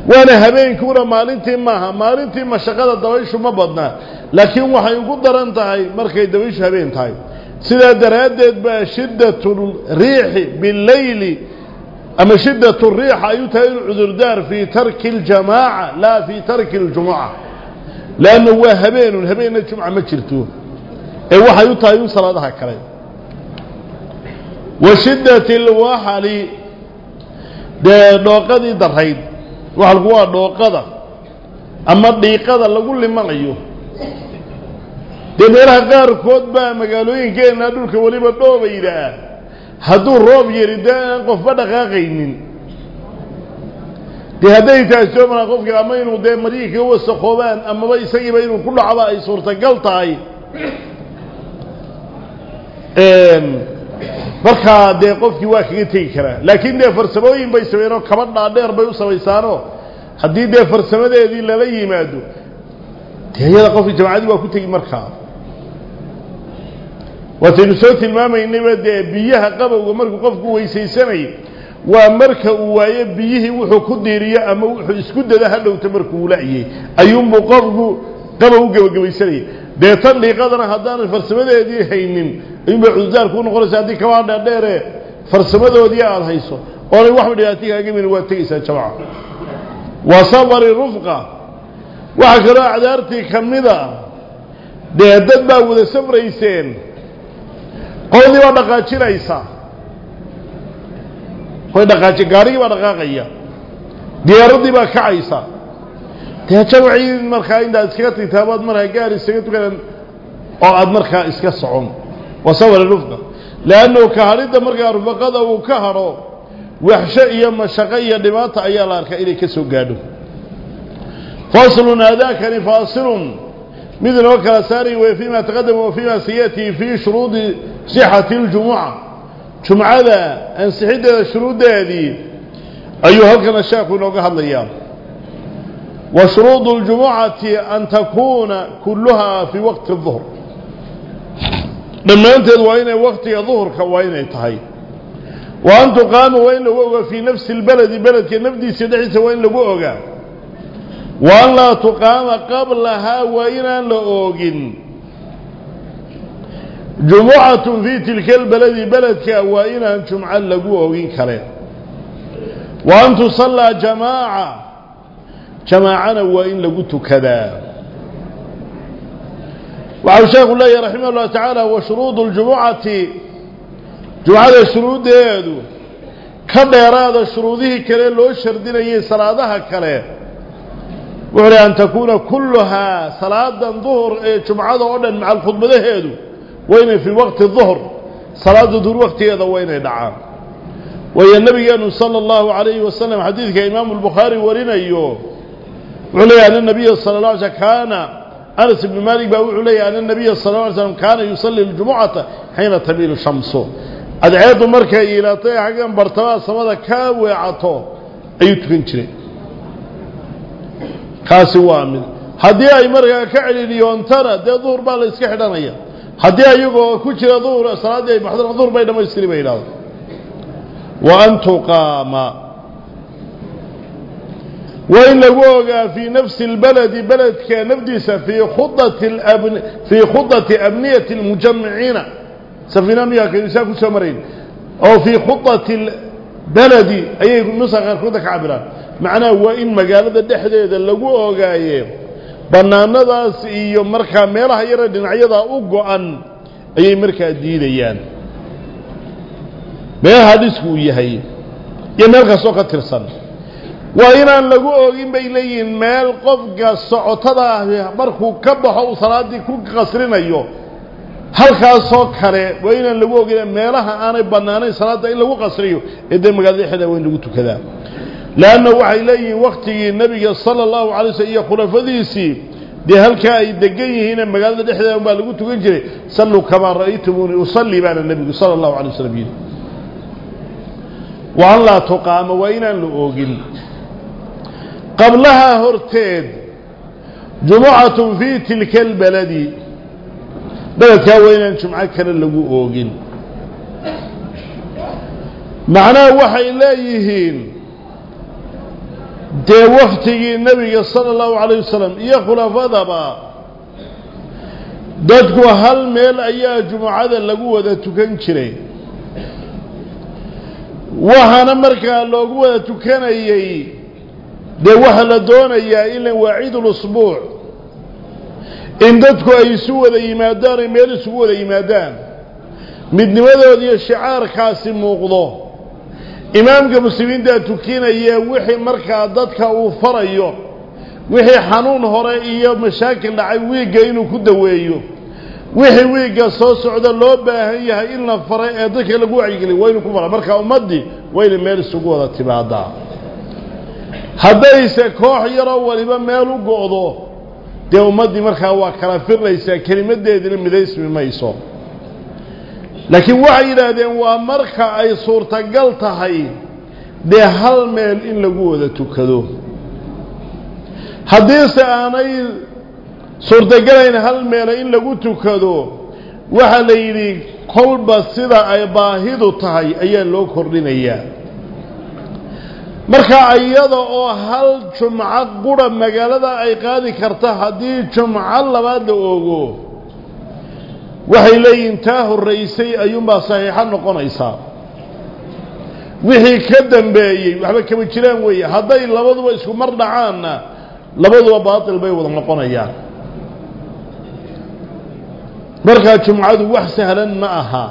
وأنا هبين كورا مالنتي ماها مالنتي ما شغالة دويش وما بدنا. لكن هو حيقول يقدر انتهي مركي دويش هبين تهي سيدا درادت با شدة الريح بالليل. أما شدة الريح ايوتها العذر دار في ترك الجماعة لا في ترك الجماعة. لأنه هبين الهبين الجمعة ما شرتوه. اي وحي يوصل هذا كريم wa shiddati اlwaxali dee dhooqadii darayd waxalku waa dhooqada ama dhiiqada lagu limanayo dee meelaha qaarkood baa magaalooyinkeenna dhulka weliba dhoobayda ah. Hadduu roob yari dee aan qofba dhaqaaqaynin. Dee hadday maraa qofka ama inuu dee maryihii kaga wasakhoobaan amaba isagiiba inuu ku dhacba ay suurtagal tahay markaa dee qofkii waa kaga tegi karaa. Laakiin dee farsamooyin bay sameeyeenoo kaba dhaadheer bay u samaysaanoo haddii dee farsamadeedii lala yimaado dee iyada jamacadii waa ku tegi markaa waataynu soo tilmaamaynayba dee biyaha qabowga markuu qofku weysaysanayay waa marka uu waayo biyihii wuxuu ku diiriyo ama wuxuu isku dada ha dhowta markuu la'yey ayuunbuu qofku qabow u dee tan dhiiqadana haddaanan farsamadeedii haynin ayuunbay cudurdaarku u noqonaysa haddii kabaa dheerdheere farsamadoodii aada hayso. Oonay waxba dhibaati kaagamin waa tegaysaa jamaca. Waa safari rufqa. Waxaa kaloo acdaartii ka mida dee dad baa wada safrayseen qoladii baa dhaqaajinaysa. Way dhaqaaji gaarigii baa dhaqaaqaya. Diyaaraddii baa kacaysa تهجوعي مرخا عند اسكت تابات مرخا غير اسكت كان أو اد مرخا اسك صوم وصور الرفقه لأنه كهريده مرخا رفقده أو كهرو وحشه يا مشقه يا دباته ايا كسو غادو فاصل هذاك فاصل مثل وكلا ساري وفيما تقدم وفيما سياتي في شروط صحه الجمعه جمعه ان سحيده شروط هذه ايها الكلام الشيخ نوغه هذا اليوم wa shuruudu اljumucati an takuuna kulluhaa fii waqti الظuhr dhammaanteed waa inay waktiga duhurka waa inay tahay wa an tuqaama waa in lagu ogaa fii nafsi اlbeledi beledka nafdiisa dhexdiisa waa in lagu ogaa wa an laa tuqaama qablahaa waa inaan la oogin jumucatun fii tilka جماعنا وإن لقلت كذا وعلى شيخ الله رحمه الله تعالى وشروط الجمعة. جمعة الشروط يدو كان يراد شروطه كلا لو شردنا يسرادها كلا وعلى أن تكون كلها صلاة ظهر إيه، جمعة أولا مع الخطبة يدو وين في وقت الظهر؟ صلاة دور وقت هذا وين دعاء وهي النبي صلى الله عليه وسلم حديث كإمام البخاري ورنا يوم إيوه. La alay slam kaana anas ibnu maalik baa wuxuu leeyahy ana nabiya sala la alay slam kaana yusalli ljumucata xiina tamiilu shamsu adceeddu markay iilatay xaggan bartamaha samada ka weecato ayuu tukan jiray kaasi waa mid haddii ay markaa ka celiliyoontana dee duhur baa la iska xidhanaya haddii ayagoo ku jira duhur salaaddii ay baxdana duhur bay dhamaystiri bay yidhahda wa waa in lagu ogaa fii nafsi اlbaladi beledka nafdiisa fii khudati abniyati اlmujamiciina safina miyaa kaynusaa ku soo marayn. Oo fii khudati baladi ayay nusa qaarkooda ka cabiraan macnaha waa in magaalada dhexdeeda lagu ogaaye bannaanadaas iyo markaa meelaha yare dhinacyadaa u go-an ayay markaa diidayaan. Meelaha dhisku uu yahay iyo meel ka tirsan ah markuu ka baxo uu salaaddii ku qasrinayo halkaasoo kale waa inaan lagu ogin meelaha aanay bannaanayn salaadda in lagu qasriyo ee dee magaalada dhexdeeda waa in lagu tukadaa leanna waxay leeyihiin waktigii nebiga sala allahu alay slm iyo khulafadiisii dee halkaa ay degan yihiine magaalada dhexdeeda baa lagu tukan jiray salluu kamaa ra'aytumuuni usallii baana nebigu sala allahu alay waslm yidhi wa an laa tuqaama waa inaan la oogin qablahaa horteed jumucatun fii tilka albaladi. Beledkaa waa inaan jumco kale lagu oogin. Macnaha waxay leeyihiin dee waktigii nebiga sala allahu calayh wasalam iyo khulafadaba dadku hal meel ayaa jumucada lagu wada tukan jiray. Waxaana markaa loogu wada tukanayey dee waxaa la doonayaa ilan waa ciidulusbuuc in dadku ay isu wada yimaadaan ay meel isugu wada yimaadaan. Midnimadooda iyo shicaarkaasi muuqdo. Imaamka muslimiintaa tukinaya wixii markaa dadka uu farayo wixii xanuun hore iyo mashaakil dhacay wiigga inuu ku daweeyo. Wixii wiigga soo socda loo baahan yahay in la faray ee dadka lagu wacyigeliy waa inuu ku fara marka ummaddii waa meel isugu wada timaadaa haddayse koox yaroo waliba meel u go'do dee ummaddii markaa waa kala firlaysaa kelimadeedina midaysmi mayso. Laakiin waxay yidhaahdeen waa marka ay suurtagal tahay dee hal meel in lagu wada tukado. Haddiise aanay suurtagalayn hal meela in lagu tukado waxaa la yidhi kolba sida ay baahidu tahay ayaa loo kordhinayaa marka iyada oo hal jumco qura magaalada ay qaadi karta haddii jumco labaad la oogo waxay leeyihiin taa horraysay ayuunbaa saxiixo noqonaysaa. Wixii ka dambeeyey waxba kama jiraan weeye. Hadday labaduba isku mar dhacaanna labaduba baatil bay wada noqonayaan. Markaa jumcadu wax sahlan ma aha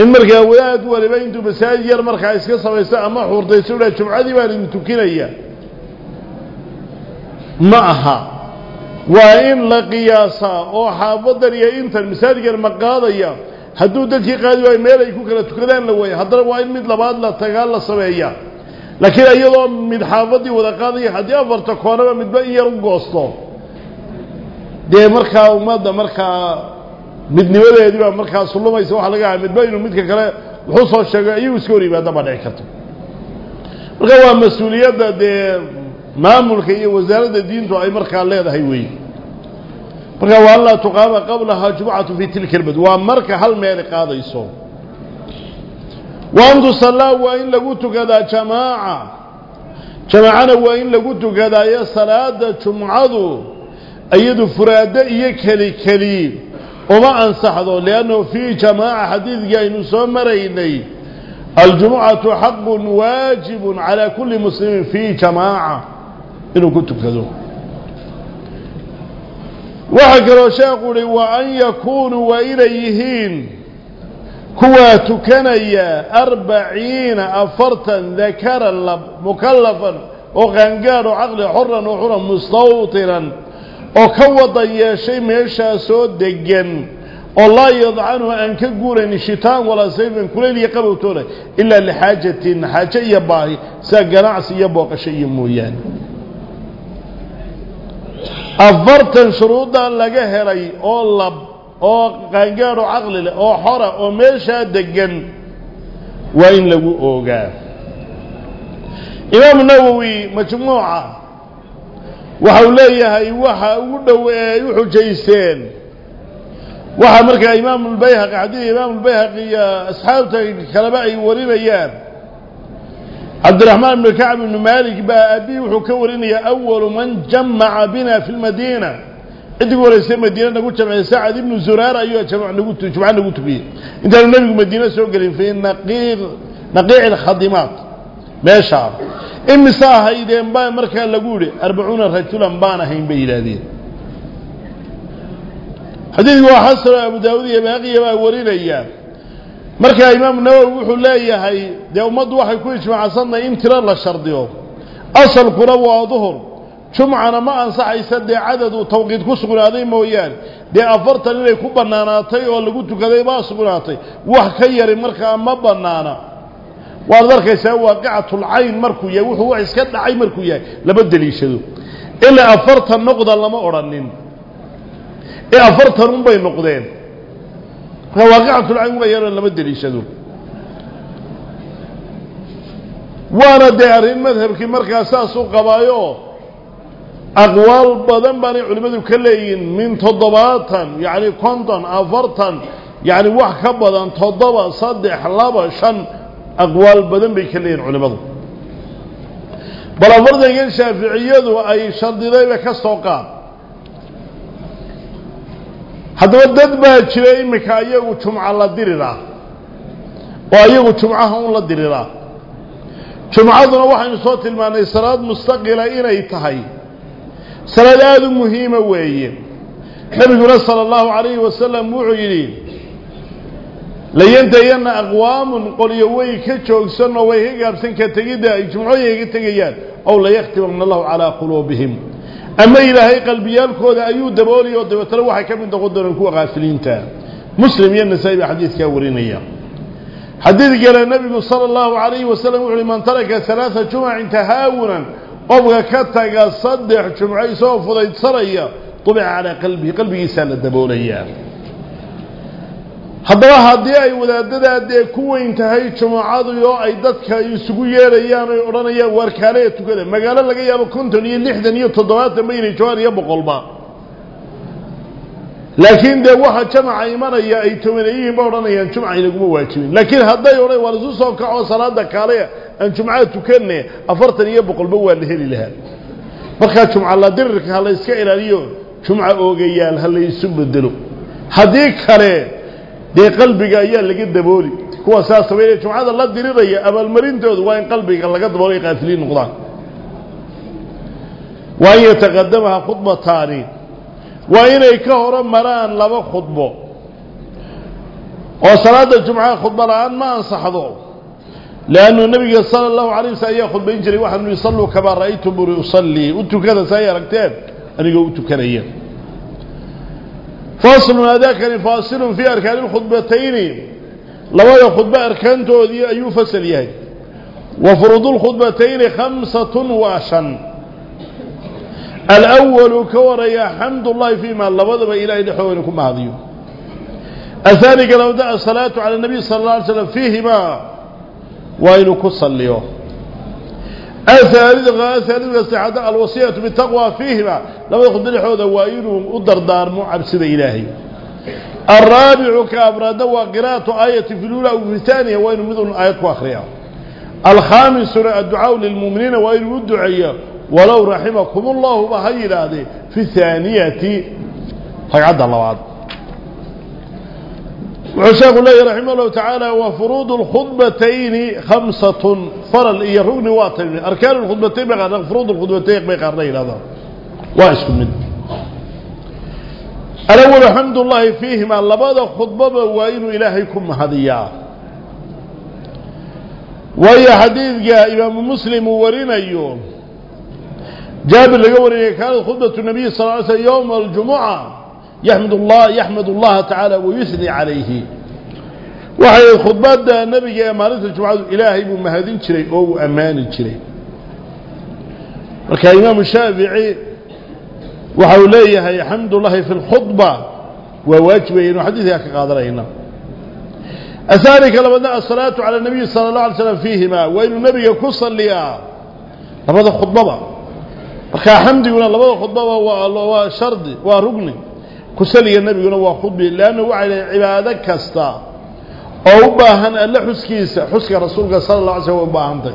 in markaa wadaad waliba intuu masaajid yar markaa iska samaysto ama xuurtayso dha jumcadii baan idin tukinaya. Ma aha. Waa in la qiyaasaa oo xaafadan iyo intan masaajidkan ma qaadaya. Hadduu dadkii qaadi waayo meel ay ku kala tukadaan la waaya haddana waa in mid labaad la tagaa la sameeya. Laakiin iyadoo mid xaafadii wada qaadaya haddii afarta koonaba midba in yar u goosto. Dee markaa ummadda markaa midnimadeedii baa markaa sulumaysa waxa laga midba inuu midka kale wuxuu soo sheego iyagu iska hor baa dhici karta marka waa mas'uuliyadda maamulka iyo wasaaradda diintu ay markaa leedahay wey marka waa an laa tuqaama qablahaa jumcatu tilka lbad waa marka hal meeli qaadayso. Wa an tusallaa waa in lagu tukadaa jamaaca. Jamaacana waa in lagu tukadaayo salaada jumcadu iyadu furaado وما أنصحه لأنه في جماعة حديث جاين سمريني الجمعة حق واجب على كل مسلم في جماعة. إنه كتب كذو وحق يقول وأن يكون وإليهين كوا تكني أربعين أفرتا ذكرا مكلفا وغنقار عقل حرا وحرا مستوطنا oo ka wadan yeeshay meeshaa soo degan oo laa yadcanhu aan ka guurayn shitaan walaa sayfan kulayl iyo qabowtoona ilaa lixaajatin xaajo iyo baahi sida ganacsi iyo booqasho iyo mooyaane. Afartan shuruuddaa laga helay oo lab oo qaangaad oo caqli leh oo xora oo meeshaa degan waa in lagu oogaa. Imaamu nawowi majmuuca وحوليها يوحى ودو يوحو جيسين وحى مركا إمام البيهق عديه إمام البيهق يا أصحابتين كلباعي وريب أيام عبد الرحمن بن كعب بن مالك بقى أبي وحكورين يا أول من جمع بنا في المدينة عندك ورسي المدينة نقول جمع سعد بن زرار أيها جمع نقول جمع نقول به انت النبي المدينة سوى قريفين نقيع الخضمات ما شعر markaa lagu yihi arbacuuna rajulan baan ahayn bay yidhaahdeen xadiidku waa xasano abu daawud iyo baaqiya baa warinaya markaa imaamu nawowi wuxuu leeyahay dee ummaddu waxay ku ijmaacsantahay in tiro la shardiyo asalkuna waa duhur jumcana ma ansaxaysa dee cadad uu tawqiid ku sugnaaday mooyaane dee afartan inay ku bannaanaatay oo lagu tukaday baa sugnaatay wax ka yari markaa ma bannaana waad arkaysaa waaqicatulcayn markuu yahay wuxuu wax iska dhacay markuu yahay lama deliishado. Ilaa afartan noqda lama odhanin. Ee afartan unbay noqdeen. Marka waaqicatulcayn waa yaroo lama deliishado. Waana dee arrin madhabkii markaa saas qabaayo aqwaal badan baanay culimmadu ka leeyihiin min toddobaatan yacni konton afartan yacni wax ka badan toddoba saddex laba shan أقوال بدن بيكلين علمه بلا فرد يقول شافعية أي شرد ذايبه كالسوقاء هذا ودد بها كلاين مكا أيهو تمعى الله ديرنا وأيهو تمعى هم الله ديرنا تمعى ذنا واحد صوت الماني سراد مستقلة إنا يتهي سراد هذا مهيمة وإيه نبي صلى الله عليه وسلم وعيرين gaabsan ka tegidda ay jumcooyin ka tegayaan ow layaktibanna allahu calaa quluubihim ama ilaahay qalbiyaalkooda ayuu daboolaya oo dabeetana waxay ka mid noqon doonaan kuwa kaafiliinta muslim iyo nasaa-i baa xadiidkaa warinaya xadiid kale nebigu sala allahu calayhi wasalam wuxu uhi man taraka halaaa jumacin tahaawunan qofka ka taga saddex jumco isagoo fudaydsanaya ubica calaa qalbihi qalbigiisaa la daboolayaa wadaadadaa dee ku weyn tahay jumucadu oo ay dadka isugu yeerayaan oy odhanayaan waarkaaleya tukada magaalo laga yaabo konton iyo lixdan iyo toddobaatan ba inay joogaan iyo boqolba laakiin dee waxa jamaca imanaya ay tobaneeyihiin ba odhanayaan jumca inaguma waajibin laakiin hadday odhan waa laisu soo kaco salaada kaaleya aan jumcada tukanne afartan iyo boqolba waa la heli lahaa markaa jumca la dirirka ha la iska ilaaliyo jumca oogayaal ha la isu bedelo haddii kale dee qalbiga ayaa laga dabooli kuwa saas sameynaya jumcada la diriraya abaalmarintoodu waa in qalbiga laga daboolo ay qaafiliin noqdaan waa in yataqadamaha khudbataani waa inay ka horo maraan laba khudbo oo salaada jumcaha khudbo la-aan ma ansaxdo leannu nabiga sala allahu alay waslm ayaa khudbayn jiray waxaa nuhi salluu kamaa ra'aytumuni usallii u tukada sa ay aragteen anigoo u tukanaya فاصل هذاك فاصل في أركان الخطبتين. لو هي خطبة أركان تودي أي فصل يهي. وفرض الخطبتين خمسة واشا الأول كورا يا حمد الله فيما لبض بإله لحولكم هذه. الثاني قال وداء الصلاة على النبي صلى الله عليه وسلم فيهما. وإنكم صليوه أسألت غاسلت استعداء الوصية بالتقوى فيهما. لما يقول دلي حوذة وإنهم أدر دار معبسد إلهي. الرابع كأبراد قراءة آية في الأولى وفي الثانية وإن مذن آية أخرى الخامس الدعاء للمؤمنين وإن الدعية ولو رحمكم الله بهير هذه. في الثانية فيعد الله بعض وعشاق الله رحمه الله تعالى وفروض الخطبتين خمسة. فرل إيا الرقن واطن أركان الخطبتين بغانا فروض الخطبتين بغانين هذا. وعشق من؟ الأول الحمد لله فيهما. اللباد خطبة وإن إلهكم هذيا وهي حديث جاء إمام مسلم ورين أيوم جاب اللي يوم كانت خطبة النبي صلى الله عليه وسلم يوم الجمعة. يحمد الله يحمد الله تعالى ويثني عليه. وحي الخطبات النبي مالك الجمعات الإلهي بمهدين تري أو أمان تري وكان إمام الشافعي وحوليه الحمد لله في الخطبة وواجبين وحديثها كقادرين أسألك لبناء الصلاة على النبي صلى الله عليه وسلم فيهما وإن النبي يكسر لي لبدا خطبة وكان حمد يقول لبدا خطبة وشرد ورقني. كسلي النبي ينوى خطبه لأنه على عبادة كستا أو باهن ألا حسكي حسك رسولك صلى الله عليه وسلم وباهن دي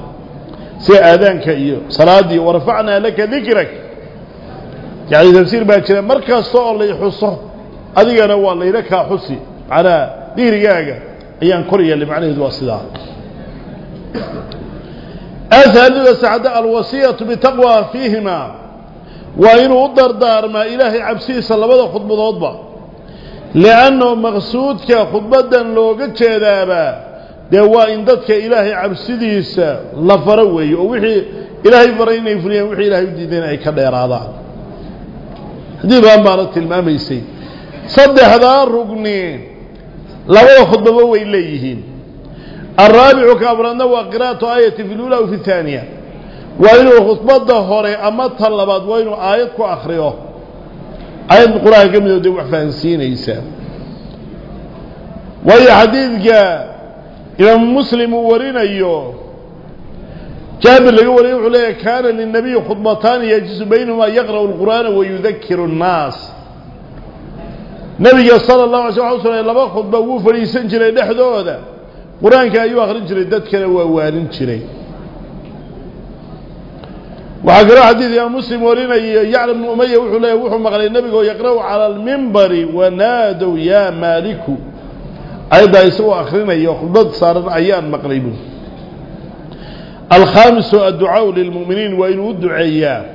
سيأذانك إيه صلاة دي ورفعنا لك ذكرك يعني تفسير باكنا مركز طول لي حسه أذي ينوى اللي لك حسي على دي رياجة إيان كوريا اللي معنى ذو الصلاة أذى هذه السعداء الوصية بتقوى فيهما waa inuu u dardaarmaa ilaahay cabsidiisa labada khudbadoodba. Lianno maqsuudka khudbaddan looga jeedaaba dee waa in dadka ilaahay cabsidiisa la faro weeye oo wixii ilaahay faray inay fuliyaan wixii ilahay u diidayn ay ka dheeraadaan. Haddii baan baana tilmaamaysay. Saddexdaa rugni labada khudbaba way leeyihiin. Alraabicu ka afraadna waa qira'atu aayati fi lula w fi waa inuu aayad ku akriyo aayad qur-aanka ka midoo dee wax fahansiinaysa waayo xadiidka imaamu muslim uu warinayo jaabir laga wariyay wuxuu leeyahy kaana linabiyi khudbataani yajisu baynahumaa yaqra'u lqur'aana wayudakiru nnaas nebiga sala allahu alay sl wa sl laba khudba wuu fadhiisan jiray dhexdooda qur-aanka ayuu akrin jiray dadkana waa waanin jiray وعقرأ حديث يا مسلم ورنا يعلم أمية لا يوحو مغلي النبي ويقرأوا على المنبر ونادوا يا مالك. أيضا يسوى أخرين يخبض صار عيان مقريب. الخامس الدعاء للمؤمنين وإن ودعيا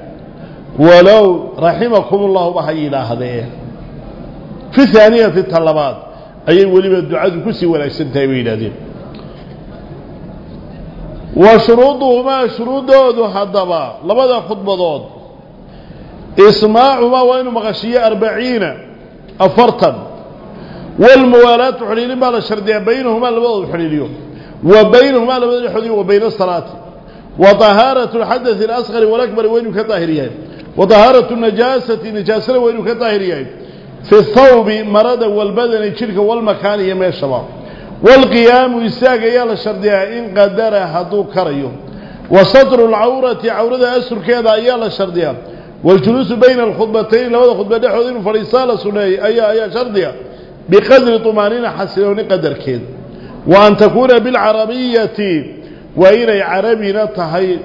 ولو رحمكم الله وحي إلى هذا في ثانية الطلبات أي ولي بالدعاء كسي ولا يستنتهي بإلى ذلك. وشروطهما ما ذو حدبا. لماذا خطبة ضد اسماعهما وين مغشية أربعين أفرطا. والموالاة حليل ما لشردها بينهما لبضل حليليهم وبينهما لبضل حليليهم وبين الصلاة. وطهارة الحدث الأصغر والأكبر وين كطاهريين؟ وطهارة النجاسة نجاسة وين كطاهريين؟ في الثوب مرد والبدن الشرك والمكان يمي الله والقيام يساق يلا شرديا إن قدر هذو كريو. وصدر العورة عورة أسر كذا يلا شرديا والجلوس بين الخطبتين لو ذا خطبة حذين فريسالة سنائي أي أي شرديا بقدر طمانين حسنون قدر كذا. وأن تكون بالعربية وإن عربنا تهي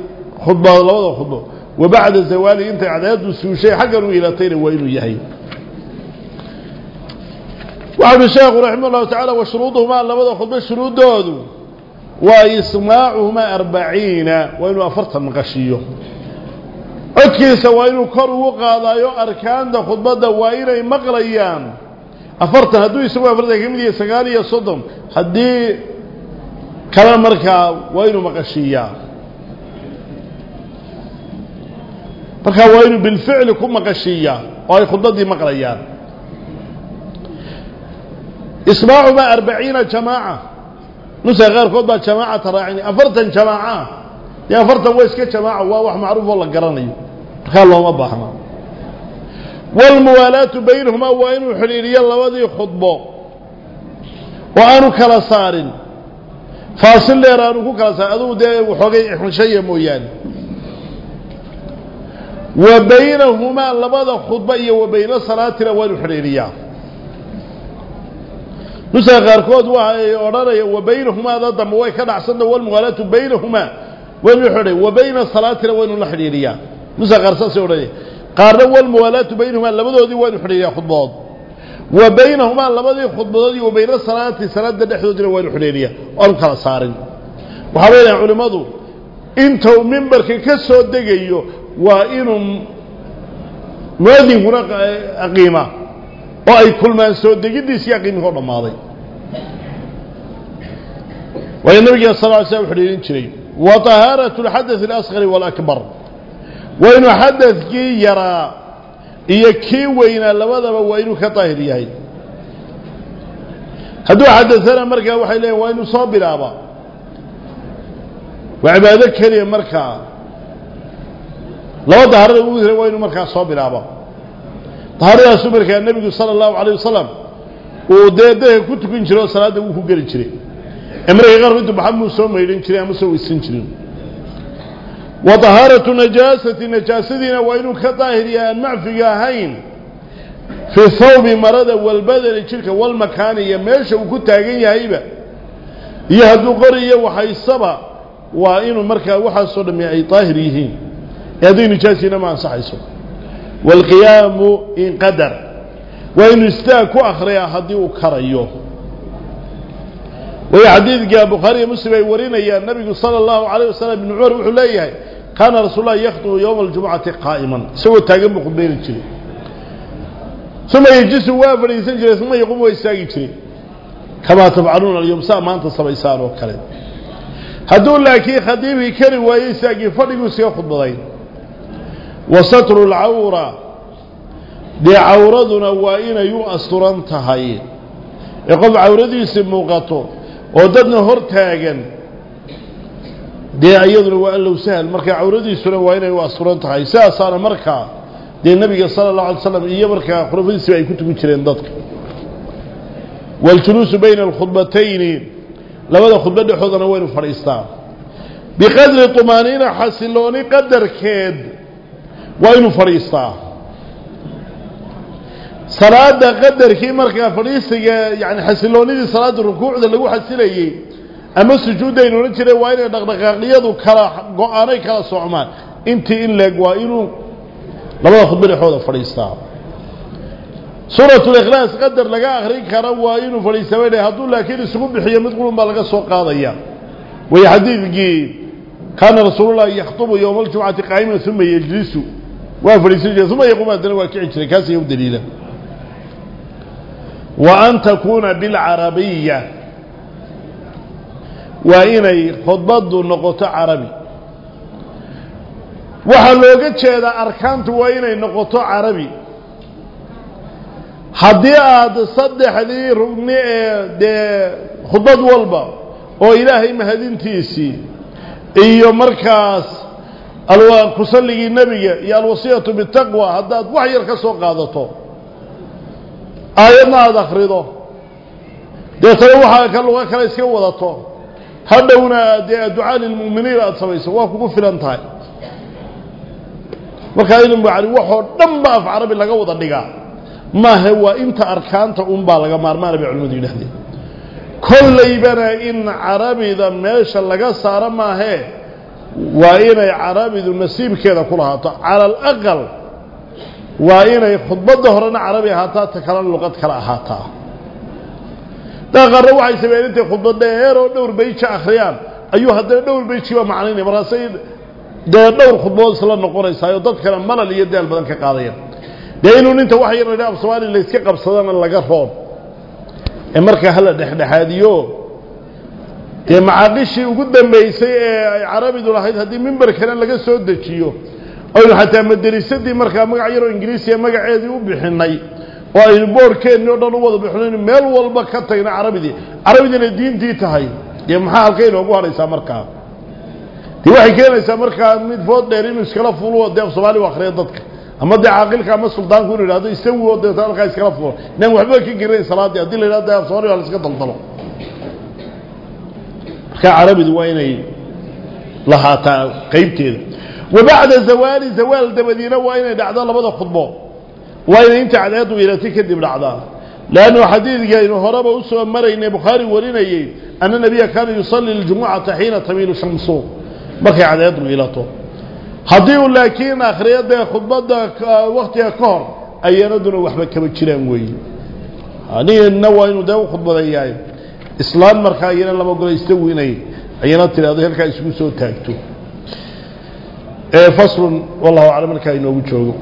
خطبة لو ذا خطبة. وبعد الزوال إنت عدد سوشي حقا وإلى تين وإلو يهيب xasilooni qadarkeed wa an takuuna biاlcarabiyati waa inay carabina tahay khudba labada khudbo wa bacda zawaali intay cadceedu suushay xaggan u ilatayna waa inuu yahay waxau uhi sheekhu raximah llahu tacaala wa shuruuduhumaa labada khudbo shuruuddoodu waa ismaacuhumaa arbaciina waa inuu afartan maqashiiyo codkiisa waa inuu kor ugu qaadaayo arkaanta khudbadda waa inay maqlayaan. Afartan hadduu isagu afartan ka mid yahay sagaal iyo soddon haddii kale markaa waa inuu maqashiiyaa markaa waa inuu oo ay khudbaddii maqlayaan ismaacumaa arbaciina jamaaca. Nusa qaarkood baa jamaacata raacini afartan jamaaca. Dee afartan waa iska jamaaca. Waa wax macruuf oo la garanayo. Markaa looma baahna. Waalmuwaalaatu baynahumaa waa inuu xidhiidhiyo labadii khudbo. Oo aanu kala saarin. Faasil dheer aanu ku kala saarin. Adugu dee waxoogay xunshaya mooyaane. Wa baynahumaa labada khudbo iyo wa bayna salaatina waa inuu xidhiidhiyaa ka dhacsanta walmuwaalaatu baynahumaa waynu xidhay wa bayna salaatina waynu la xidhiidhiyaa nusa qaar saasay odhanaya qaarna walmuwaalaatu baynahumaa labadoodii waynu xidhiidhiyaa khudbadood wa baynahumaa labadii khudbadood iyo wa bayna salaati salaada dhexdoodina waynu xidhiidhiyaa oanu kala saarin waxaa leedahay culimmadu intuu mimbarka ka soo degayo waa inuu muadinkuna aqiima oo ay kulmaan soo degiddiisii aqiimika o dhammaaday waayo nabiga sal ly slam wuxuu dhihin jiray wa tahaaratu alxadathi alaskari waalakbar waa inuu xadadkii yaraa iyo kii weynaa labadaba waa inuu ka daahir yahay. Hadduu xadadana markaa waxay leeyiin waa inuu soo bilaaba. Waa cibaado keliya markaa laba daharada ugu hira waa inuu markaa soo bilaaba. Daharadaasu markaa nebigu sala allahu alayh wasalam uu dee dadka ku tukan jiro oo salaadda wuu geli jiray. Ka daahir yahay aan macfiga ahayn fii thawbi marada walbadani jidhka walmakaani iyo meesha uu ku taagan yahayba iyo hadduu qori iyo waxaysaba waa inuu markaa waxaasoo dhami ay daahir yihiin ee hadday nijaasiina ma ansaxayso waalqiyaamu in qadar waa inuu istaag ku akhriyaa haddii uu karayo ويحديث جاء بخاري مسلم يورينا يا النبي صلى الله عليه وسلم من عور وحليه كان رسول الله يخطب يوم الجمعة قائما. سوى تجمعه بين الجري. ثم يجلس وافر يسجل ثم يقوم ويساجي كما تفعلون اليوم ساء ما أنت صبي سار وكرد هدول لكن خديم يكرم ويساجي فرق وسيأخذ بضين وسطر العورة. لعورضنا وإن يؤسترن تهيئ يقف يسمو سموغطو ودنا وددنا هرتاجا دي عيد رواء اللوسان مركع عوردي سورة وين واسورن تعيسى صار مركع دي النبي صلى الله عليه وسلم إياه مركع خروفين سبعي كنت بيشرين ضدك والجلوس بين الخطبتين لما ذا خطبة حضنا وين فريستا بقدر طمانين حسلوني قدر كيد وين فريستا salaada qadarkii markaa fadhiisiga yani xasiloonidii salaada rukuucda lagu xasilayey ama sujuuddaynu odhan jiray waa inay dhaqdhaqaaqyadu kala go-aanay kala socmaan intii in leeg waa inuu labada khudbo dhexooda fadhiistaa suuratulikhlaas qadar laga akrin kara waa inuu fadhiistaa bay hadduu laakiin isugu bixiyo mid qulun baa laga soo qaadaya way xadiidkii kaana rasuulullahi yakhtubu yowma aljumcati qaa'iman uma yejlisu waa fadhiisan jiray uma yaquum haddana waa kici jiray kaas iya u daliila waxaa looga jeedaa arkaantu waa inay noqoto carabi haddii aada saddexdii rugni ee dee khudbad walba oo ilaahay mahadintiisii iyo markaas kusalligii nebiga iyo alwasiyatu bitaqwa haddaad wax yar ka soo qaadato aayadna aada akrido deetana waxaa ka luga kale iska wadato. Hadhowna dee adducaa lilmu'miniin aada samayso waa kugu filan tahay. Markaa in yani waxoo dhan af carabi laga wada dhigaa. Maahe waa inta arkaanta unbaa laga maarmaana bay culimadu yidhahdeen kollaybana in carabida meesha laga saaro maahee waa inay carabidu nasiibkeeda ku lahaato. Cala alaqal waa inay khudbadda horena carabi ahaataa ta kalena luqad kale ahaataa. Dhaqarna waxay sameeyeen intay khudbad dheer oo dhowr bayja akhriyaan. Ayuu haddana dhowr bayjiba macnaynaya markaasay dee dhowr khudbood isla noqonaysaayo dadkana malal iyo daal badan ka qaadayaan dee inuu ninta wax yar af soomaaliya layska qabsadana laga roob ee markaa hala dhexdhexaadiyo dee macaaqishii ugu dambaysay ee ay carabidu lahayd haddii mimberkana laga soo dejiyo aynu xataa madarisadii markaa magac yaroo ingiriisiya magaceedii u bixinay oo aynu boorhkeennii o dhan u wada bixinayno meel walba ka tagna carabidii carabidiina diintii tahay. Dee maxaa halkay inoogu hadhaysaa markaa? Dee waxay keenaysaa markaa mid food dheer inuu iskala fulo dee af soomaali u akriya dadka. Ama dee caaqilka ama suldaanku inu yidhahdo isawi oo deeta halkaa iskala fulo inaan waxba ka gerinayn salaaddii haddii la yidhahdo dee soomaali waa iska daldalo. Markaa carabidu waa inay lahaataa qaybteeda wa bacda zawaali zawaal dabadiina waa inay dhacdo labada khudbo. Waa inay inta cadceeddu ilatay kadib dhacdaa. Leannu xadiidkaynu horeba u soo maraynay bukhaari warinayey anna nebiya kaana yusalli ljumucata xiina tamiilu shamsu. Markay cadceeddu ilato haddii uu laakiin akhriyo dee khudbadda waktiga ka hor ayanaduna waxba kama jiraan weeye nina waa inuu dee u khudbadayahay islaan markaa iyana laba golo istawi inay ayana tidhahdo halkaa isugu soo taagto faslun wallahu aclam markaa inoogu joogo